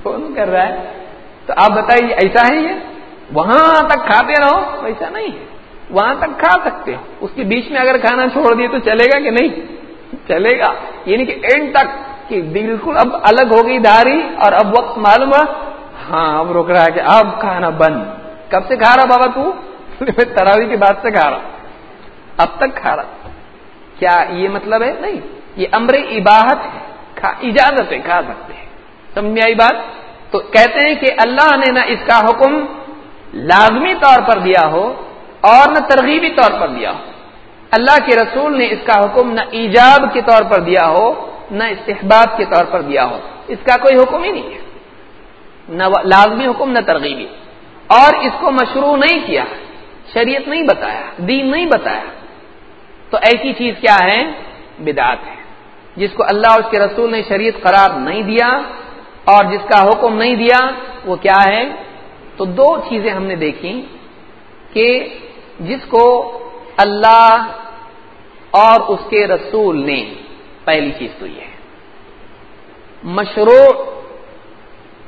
دونوں کر رہا ہے؟ تو آپ بتائیے، ایسا ہے یہ؟ وہاں تک کھاتے رہو، ایسا نہیں ہے۔ وہاں تک کھا سکتے ہو۔ اس کے بیچ میں اگر کھانا چھوڑ دیے تو چلے گا کہ نہیں؟ چلے گا۔ یعنی کہ اینڈ تک کہ بالکل اب الگ ہو گئی داری اور اب وقت معلوم ہے ہاں اب روک رہا ہے کہ اب کھانا بند۔ کب سے کھا رہا بابا تو؟ تراوی کے بعد سے کھا رہا۔ اب تک کھا رہا۔ کیا یہ مطلب ہے؟ نہیں، یہ امر اباہت ہے۔ اجازت ہے، کھا سکتے ہیں۔ سمجھ میں آئی بات؟ تو کہتے ہیں کہ اللہ نے نہ اس کا حکم لازمی طور پر دیا ہو اور نہ ترغیبی طور پر دیا ہو۔ اللہ کے رسول نے اس کا حکم نہ ایجاب کے طور پر دیا ہو، نہ استحباب کے طور پر دیا ہو۔ اس کا کوئی حکم ہی نہیں ہے۔ نہ لازمی حکم، نہ ترغیبی۔ اور اس کو مشروع نہیں کیا، شریعت نہیں بتایا، دین نہیں بتایا۔ تو ایسی چیز کیا ہے؟ بدعت ہے۔ جس کو اللہ اور اس کے رسول نے شریعت قرار نہیں دیا اور جس کا حکم نہیں دیا، وہ کیا ہے؟ تو دو چیزیں ہم نے دیکھی کہ جس کو اللہ اور اس کے رسول نے پہلی چیز تو یہ ہے۔ مشروع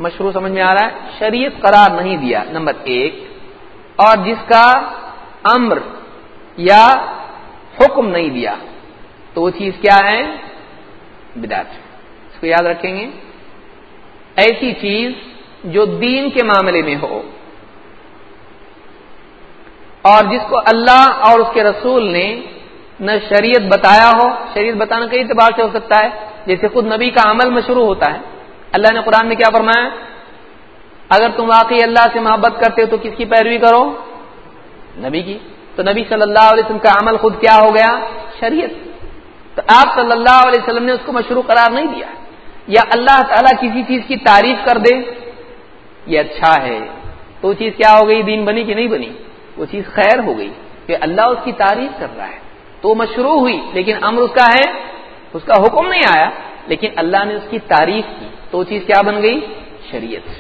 مشروع سمجھ میں آ رہا ہے، شریعت قرار نہیں دیا، نمبر ایک۔ اور جس کا امر یا حکم نہیں دیا، تو وہ چیز کیا ہے؟ بدعت۔ اس کو یاد رکھیں گے۔ ایسی چیز جو دین کے معاملے میں ہو اور جس کو اللہ اور اس کے رسول نے نہ شریعت بتایا ہو، شریعت بتانا کئی اعتبار سے ہو سکتا ہے۔ جیسے خود نبی کا عمل مشروع ہوتا ہے۔ اللہ نے قرآن میں کیا فرمایا؟ اگر تم واقعی اللہ سے محبت کرتے ہو تو کس کی پیروی کرو؟ نبی کی۔ تو نبی صلی اللہ علیہ وسلم کا عمل خود کیا ہو گیا؟ شریعت۔ تو آپ صلی اللہ علیہ وسلم نے اس کو مشروع قرار نہیں دیا۔ یا اللہ تعالیٰ کسی چیز کی تعریف کر دے، یہ اچھا ہے۔ تو وہ چیز کیا ہو گئی؟ دین بنی کہ نہیں بنی؟ وہ چیز خیر ہو گئی کہ اللہ اس کی تعریف کر رہا ہے۔ تو مشروع ہوئی، لیکن امر اس کا ہے، اس کا حکم نہیں آیا، لیکن اللہ نے اس کی تعریف کی۔ تو وہ چیز کیا بن گئی؟ شریعت۔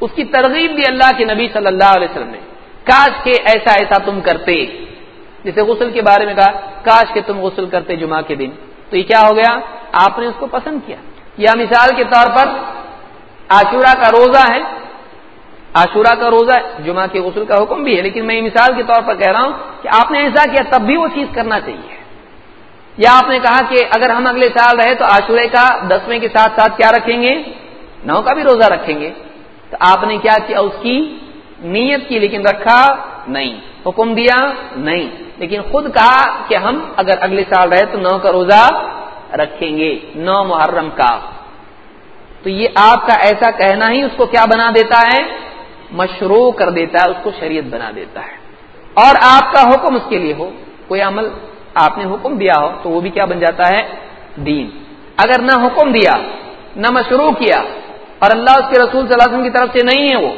اس کی ترغیب دی اللہ کے نبی صلی اللہ علیہ وسلم نے۔ کاش کے ایسا ایسا تم کرتے۔ جیسے غسل کے بارے میں کہا، کاش کے تم غسل کرتے جمعہ کے دن۔ تو یہ کیا ہو گیا؟ آپ نے اس کو پسند کیا۔ یا مثال کے طور پر، عاشورہ کا روزہ ہے عاشورہ کا روزہ جمعہ کے غسل کا حکم بھی ہے، لیکن میں مثال کے طور پر کہہ رہا ہوں کہ آپ نے ایسا کیا، تب بھی وہ چیز کرنا چاہیے۔ یا آپ نے کہا کہ اگر ہم اگلے سال رہے تو عاشورے کا دسویں کے ساتھ ساتھ کیا رکھیں گے؟ نو کا بھی روزہ رکھیں گے۔ تو آپ نے کیا کیا، اس کی نیت کی، لیکن رکھا نہیں، حکم دیا نہیں۔ لیکن خود کہا کہ ہم اگر اگلے سال رہے تو نو کا روزہ رکھیں گے، نو محرم کا۔ تو یہ آپ کا ایسا کہنا ہی اس کو کیا بنا دیتا ہے؟ مشروع کر دیتا ہے، اس کو شریعت بنا دیتا ہے۔ اور آپ کا حکم اس کے لیے ہو، کوئی عمل آپ نے حکم دیا ہو، تو وہ بھی کیا بن جاتا ہے؟ دین۔ اگر نہ حکم دیا، نہ مشروع کیا، اور اللہ اس کے رسول صلی اللہ علیہ وسلم کی طرف سے نہیں ہے وہ،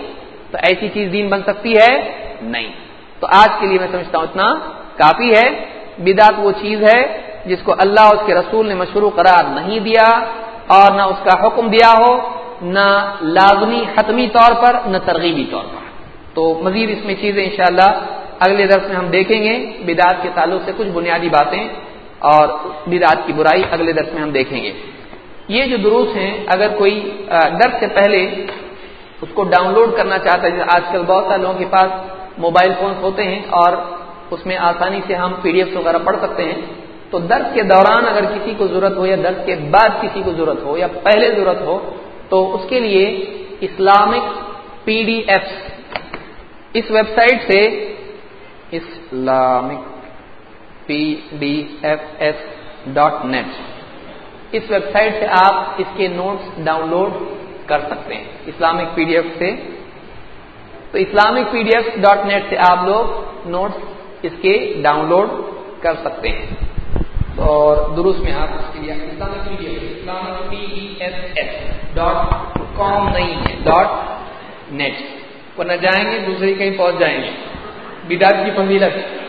تو ایسی چیز دین بن سکتی ہے؟ نہیں۔ تو آج کے لیے میں سمجھتا ہوں اتنا کافی ہے۔ بدعت وہ چیز ہے جس کو اللہ اس کے رسول نے مشروع قرار نہیں دیا اور نہ اس کا حکم دیا ہو۔ نہ لازمی حتمی طور پر، نہ ترغیبی طور پر۔ تو مزید اس میں چیزیں انشاءاللہ اگلے درس میں ہم دیکھیں گے۔ بدعت کے تعلق سے کچھ بنیادی باتیں اور بدعت کی برائی اگلے درس میں ہم دیکھیں گے۔ یہ جو دروس ہیں، اگر کوئی درس سے پہلے اس کو ڈاؤن لوڈ کرنا چاہتا ہے آج کل بہت سارے لوگوں کے پاس موبائل فونس ہوتے ہیں اور اس میں آسانی سے ہم پی ڈی ایف وغیرہ پڑھ سکتے ہیں، تو درس کے دوران اگر کسی کو ضرورت ہو یا درس کے بعد کسی کو ضرورت ہو یا پہلے ضرورت ہو تو اس کے لیے اسلامک پی ڈی ایف اس ویب سائٹ سے Islamic P D F S dot net اس ویب سائٹ سے آپ اس کے نوٹس ڈاؤن لوڈ کر سکتے ہیں اسلامک پی ڈی ایف سے تو Islamic P D F dot net سے آپ لوگ نوٹس اس کے ڈاؤن لوڈ کر سکتے ہیں اور درست میں آپ اس کے لیے Islamic Islamic P S dot com نہیں ہے۔ ڈاٹ نیٹ ورنہ جائیں گے دوسرے کہیں پہنچ جائیں گے۔ بدعت کی فضیلت۔